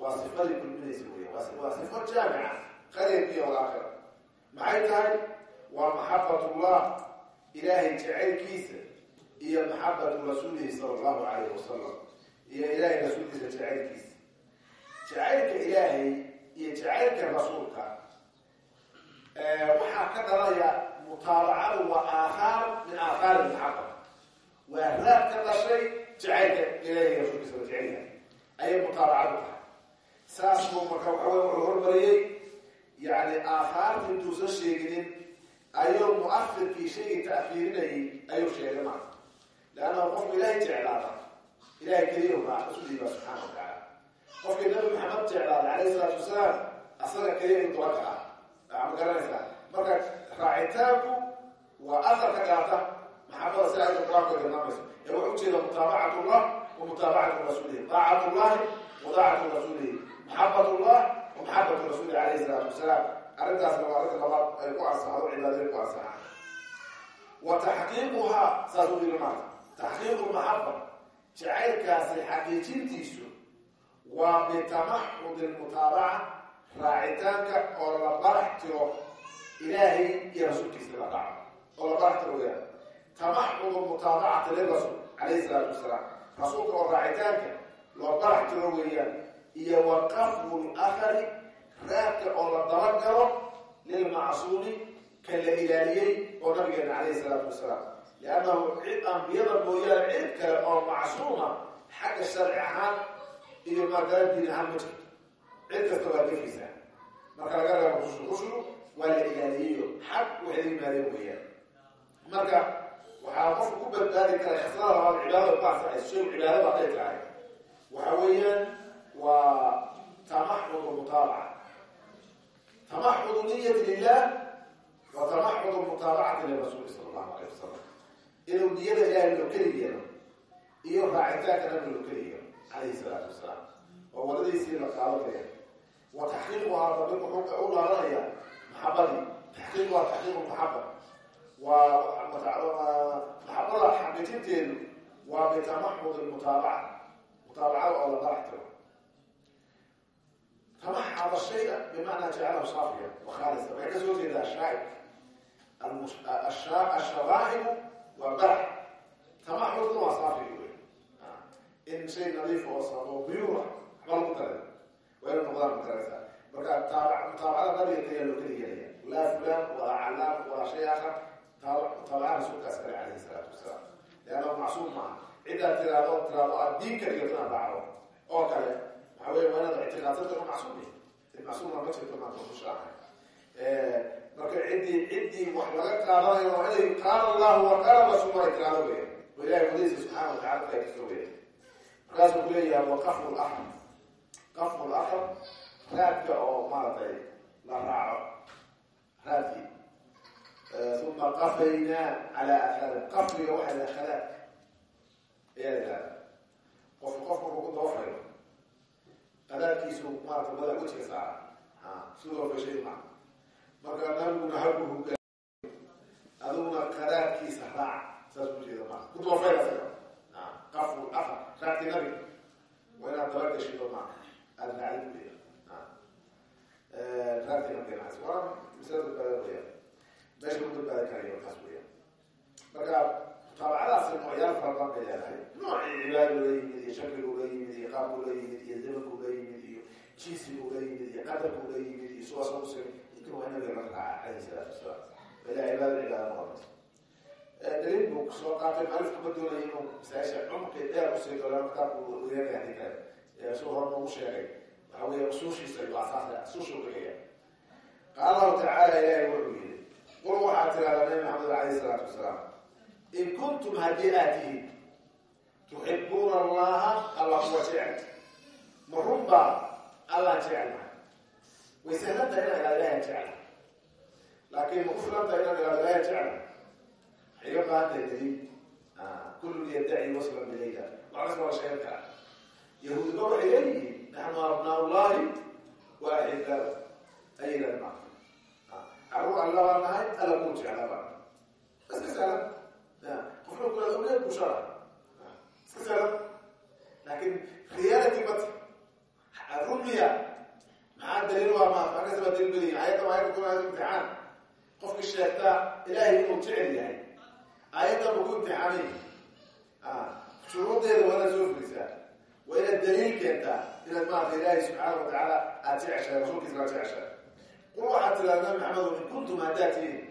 waa sifadii kulminaysa wey waa sifo jaamica khayrkiya walaakhira maxay tahay waa maxabatullah ilaahay jacaylkiisa iyo maxabatu rasuulihi sala allahu calayhi wasalam iyo ilaahay rasuulkiisa jacaylkiisa jacaylka ilaahay iyo jacaylka rasuulka waxaa ka dhalaya mutaabacadu waa aathaar min aathaari maxaba waa raad ka dhashay jacaylka ilaahay rasuulkiisa la jecelyahay ayay mutaabacadu tahay. Saas buu marka waxawey wuxuu hormariyey. Yani aathaarta intuusan sheeginin ayuu muafirkii shaygii ta'fiirinayay ayuu sheegay marka leannahu qofku ilaahay jeclaada. Ilahay keliya raac rasuuliiba subxaana watacaala qofkii nabi maxamed jeclaaday calayhi salaatu wasalaam asaga keliya in dolanka ah ma garanaysaa marka raacitaanku waa asar ka qaata maxabada ee wuxuu ujeeda mutaabacatullah wa mutaabacatu rasuulihi. Daacatullahi wa daacatu rasuulihi. Maxabat llah wa maxabatu rasuulihi calayhi salaatu wasalaam. Labaad ay ku ansaxdo cibaadada wa taxqiiquhaa saas u yiri maarta taxqiiqu maxaba jacaylkaasi xaqiijintiisu waa bitamaxudi lmutaabaca raacitaanka oo la barax tiro ilaahay iyo rasuulkiisa la dhaco oo la barax tiro weyaan tamaxudu mutaabacati lirasuul calayhi salaatu wasalaam rasuulka oo raacitaanka loo barax tiro weeyaan. Iyo wa qafwu lakhari raadka oo la dabagalo lilmacsuumi ka la ilaaliyey oo nabigeena calayhi salaatu wasalaam liannahu cid ambiyada mooyaane cid kale oo macsuuma xagga sharci ahaan iyo maadala diin ahaan ma jirto cid kasta waa gefaysaa marka laga reebo rusul rusul waa la ilaaliyeyo xaq waxay yimaadeen weeyaan marka waxaa qofka ku badbaadi kara khaslada labaad cibaadada ku ansaxaysa shay cibaadada hadday tahay waxa weeyaan waa tamaxud mutaabaca tamaxud niyati lilah wa tamaxud mutaabacati lirasuuli sala allahu alayh wasalam inuu niyada ilaahay loo keli yeelo iyo raacitaanka nabiga loo keli yeelo calayhi salaatu wasalaam oo wadadiisii la qaado wa taxqiiquhaa dabik wuxuu u laabanaya maxabadii taxqiiquhaa taxqiiqu maxaba waa maxabada xaqiijinteedu waa bitamaxud mutaabaca mutaabacada oo la baraxtiro tamaxada shayga bimacnaa jacalahu saafiya wa khaalisa. Waxay ka soo jeedaa shaaib ashabaa'ibu waa barax waa waa inu noqdaan magaraysa marka taaba mutaabacada nabiga kaliya loo keli yeelaya laa fulaan walaa calaam walaa shay akhar mutaabacada rasuulkaas kale calayhi salaatu wasalaam leannahu macsuum maaha ciddaad tiraado tiraado aad diin ka dhigato inaad raacdo oo kale waxa wey waa inaad ictiqaadsanta inu macsuum yahay in macsuumna ma jirto maanta rususha ahay marka ciddii ciddii wax laga qaadanayo waa inay qaala allahu wa qaala rasuul ay tiraado weya oo ilahay wadadiisa subxaana watacala ay ka soo weya markaasuu ku leeyahay wa qafru lakar raadka oo maaragtay la raaco raadkii uma qafaynaa cala ahaari qafriga waxaa la khalaad ayaa qofku qofku markuu ku dabafayo qadaadkiisu maarata madax wejiga saara sidoo fashay maa marka nabiguna halku hogaa adiguna qadaadkiisa raac saas ujeeda maa ku dabafayl asaga qafru afar raadkii nabiga waa inaad daba gashido maa aada raacdid weya raadkii nabiga naas waa masalada badbaada weya meesha ku badbaadi karayo taas weya marka mutaabacadaasi noocyaal fara badan bay leedahay noocii cibaado la yimid iyo shakligu la yimid iyo qaabku la yimid iyo zamanku la yimid iyo jinsigu la yimid iyo qadarku la yimid iyo suwaasa usir inkan waa nabiga la raaca calayhi salaatu wasalaam suu hore noogu sheegay waxa weeye usuushiisa asaasa usuushu kagaya qaala allahu tacaala ilaahay wuxuu yidhi qul waxaad tiraahdaa nabi maxamed calayhi salaatu wasalaam in kuntum haddii aad tihiin tuxibuuna allaha alla kuwa jecel ma runbaa allaan jecelnahay way sahlanta inaan ilaa ilahay jecel laakiin ma ku filanta inaan ilaa ilahay jecel waxay ga baahantahay daliil kullu yaddaci waslan bilayla yahuudba waxay leeyihiin naxnu abnaa ullahi wa axibaahu aydan ma carruur alla baa nahay alla kuu jeclaa baa. Iska sahlan qofna kula awleed bushara iska sahlan laakiin reality mat rumiya maxaa daliil waa ma markas baa daliil badiya ayadda ayadda kuna imtixaan. Qofki sheegtaa ilaahay inuu jecel yahay ayadda ma ku imtixaanay shuruudeeda waa inaad soo fulisaa waa inaad daliil keentaa inaad maarata ilaahay subxaana wa tacaala aad jeceshahay rasuulkiisa aad jeceshahay qul waxaad tiraa nabi maxamed in kuntum haddaad tihiin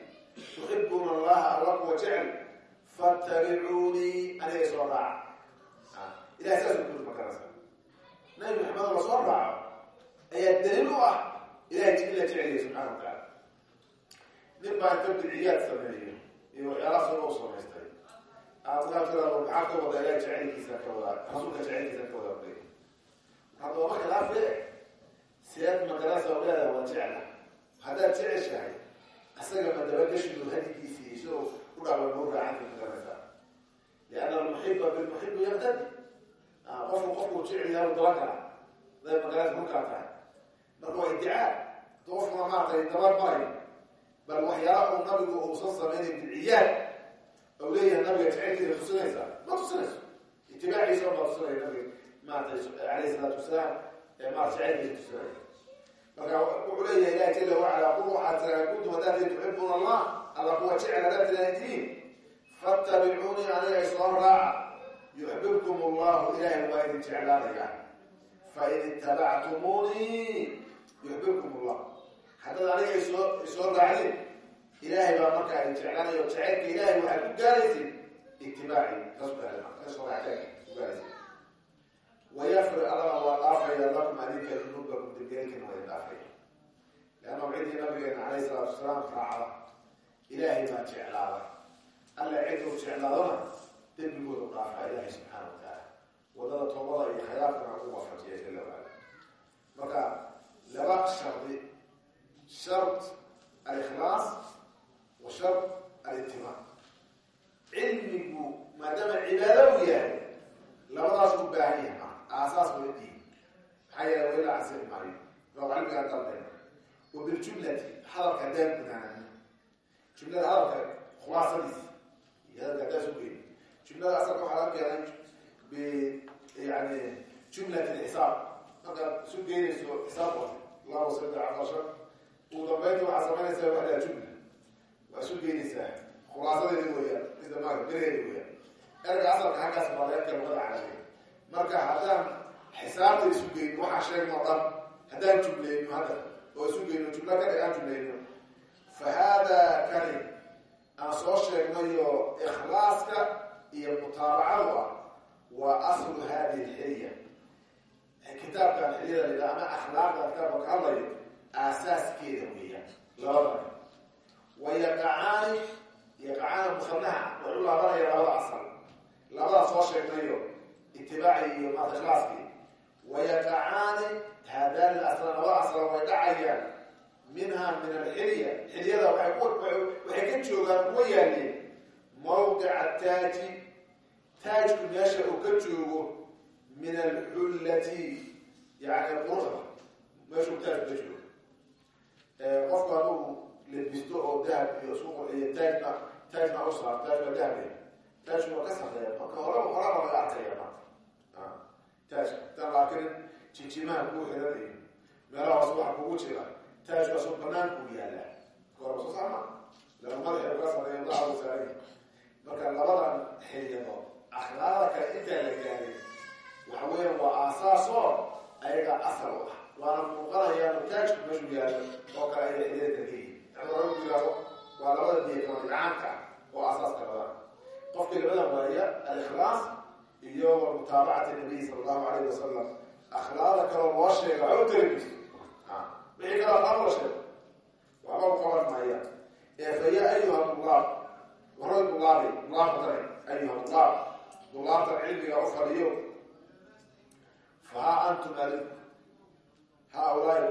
tuxibuuna allaha alla kuwa jecel fattabicuunii aniga soo raaca ilahay saasuu kuli makarasa nabi maxamed la soo raaco ayaa daliil u ah ilahay in la jeceliya subxana wa tacaala nin baa inta bidciyaad sameeyo iyo waxyaalaha u samaystay maxaa ka wada ilahay jecelkiisa ka wadaa rasuulka jecelkiisa ka bay hadda waa jecla haddaad jeceshahay asaga ma dabagashidu hadigiisii isagoo u dhaaba noo raacanka magarasa lianna almuxiba bilmuxibi yaqtadi qofku qofku jecel yahay daba kala day magarasa runkaa tahay marka waa idicaa qofkuna maaragtay daba bal waxyaala uu nabigu uusan samaynayn bidciyaad ou leeyahay nabiga jecelkiisa tusinaysa ma tusinayso itibaaciisa baa tusinaya nabiga maaragtay alayhi salaatu wasalaam maarata jecelkiisa tusinaya marka wuxuu leeyahay ilahi jala wacala qul waxaad tiraa kuntum haddaad tuxibuuna allah alla kuwa jecel haddaad tiraa tihiin fattabicuunii aniga isoo raaca yuxbibkum allahu ilaahay waa idin jeclaanaya fain itabactumuunii yuxbibkum allah haddaad aniga isoo isoo ilaahay baa markaa idin jeclaanaya o jecelka ilaahay waxaad ku gaaraysin itibaaci wayafri allana waa dhaafaya lakum adinka dunuubakum dembiyaelkina waa dhaafaya leanna ciddii nabigeena calayhi salaatu wasalaam raacda ilaahay baa jeclaada. Alla cid uu jeclaadona dembigooda dhaafaa ilaahay subxaana wa tacaala waddada toobada iyo khayraadkana u waafajiya jala waala marka laba shardi shard alikhlaas wa shard alitibaac cilmigu maadaama cibaado u yahay labadaas u baahan yahay ma aasaas way diin maxaa yeele wa ilaa casiri maayo loo cilmigaan dalbeen wa biljumlati hadalka hadaan gudaanano jumlada hadalka khulaasadiis iyo hadalka haddaan su geyn jumlada asalka waxaa laga keenay b yani jumlat lxisaab markaad isu geynayso xisaab wa labo saddex afar shan ugu dambeynta waxaa waa isu geynaysaa khulaasadeedi weyaan mida ma beraheedi weyaan erga asalka laga keen luqada carabiya marka haddaan xisaabta isu geyno waxaa sheegno o dhan haddaan jumleyno hadda oo isu geyno jumla ka dhig aan jumleyno fa hada kani aan soo sheegnayo ikhlaaska iyo mutaabacadu ah waa aslu hadihi lxilya kitaabkan xilyada ama akhlaaqda kitaabka ka hadlayo aasaaskeeda weeyaan labadani wayaqacaani yaqacaana musanaha waxu laabanaya labada asal labadaa soo sheegnayo itibaaci iyo maata ikhlaaskii wayaqacaani haadaani asla labada asla way dhacayaan minha min alxilya xilyada waxay ka joogaan kuwa yaalleen mawdica taaji taajku meesha uu ka joogo min alxullati yani quruxda meeshuu taajku ka joogo qofku lebisto oo dahab iyo isku qurxiyo taajna taajna u saar taajka dahabay taajku waa ka sareeya marka horeba horaba laga arkaya maanta taajka intaan la arkinin jijimaha kuu xiran iyo meelaha hoos waxa kugu jira taajkaasoo banaanku yaalla korba soo saama lama madaxa ka sareeya madaxa saaray marka labadan xiliyado akhlaaqda kale intaa la gaaray waxa weeyaan waa aasaasoo ayaga asal u ah waana muuqanayaan taajku meeshuu oo kale ayay xiliyada loo jiraabo waa labada deeqood caamka oo asaaska badan qofka labada waaya alikhlaas iyo wa mutaabacati nabiy sala allahu alayhi wasalam akhlaaqda kaloo loo sheega waxba tarbi wixii kalaa qaam la sheego waxba u qaban maya ee fa ya ayuha dulaab waroy dulaabay dulaabka dare ayuha dulaab dulaabtan cilmiga u fadhiyo fahaa antum ali ha ulaahi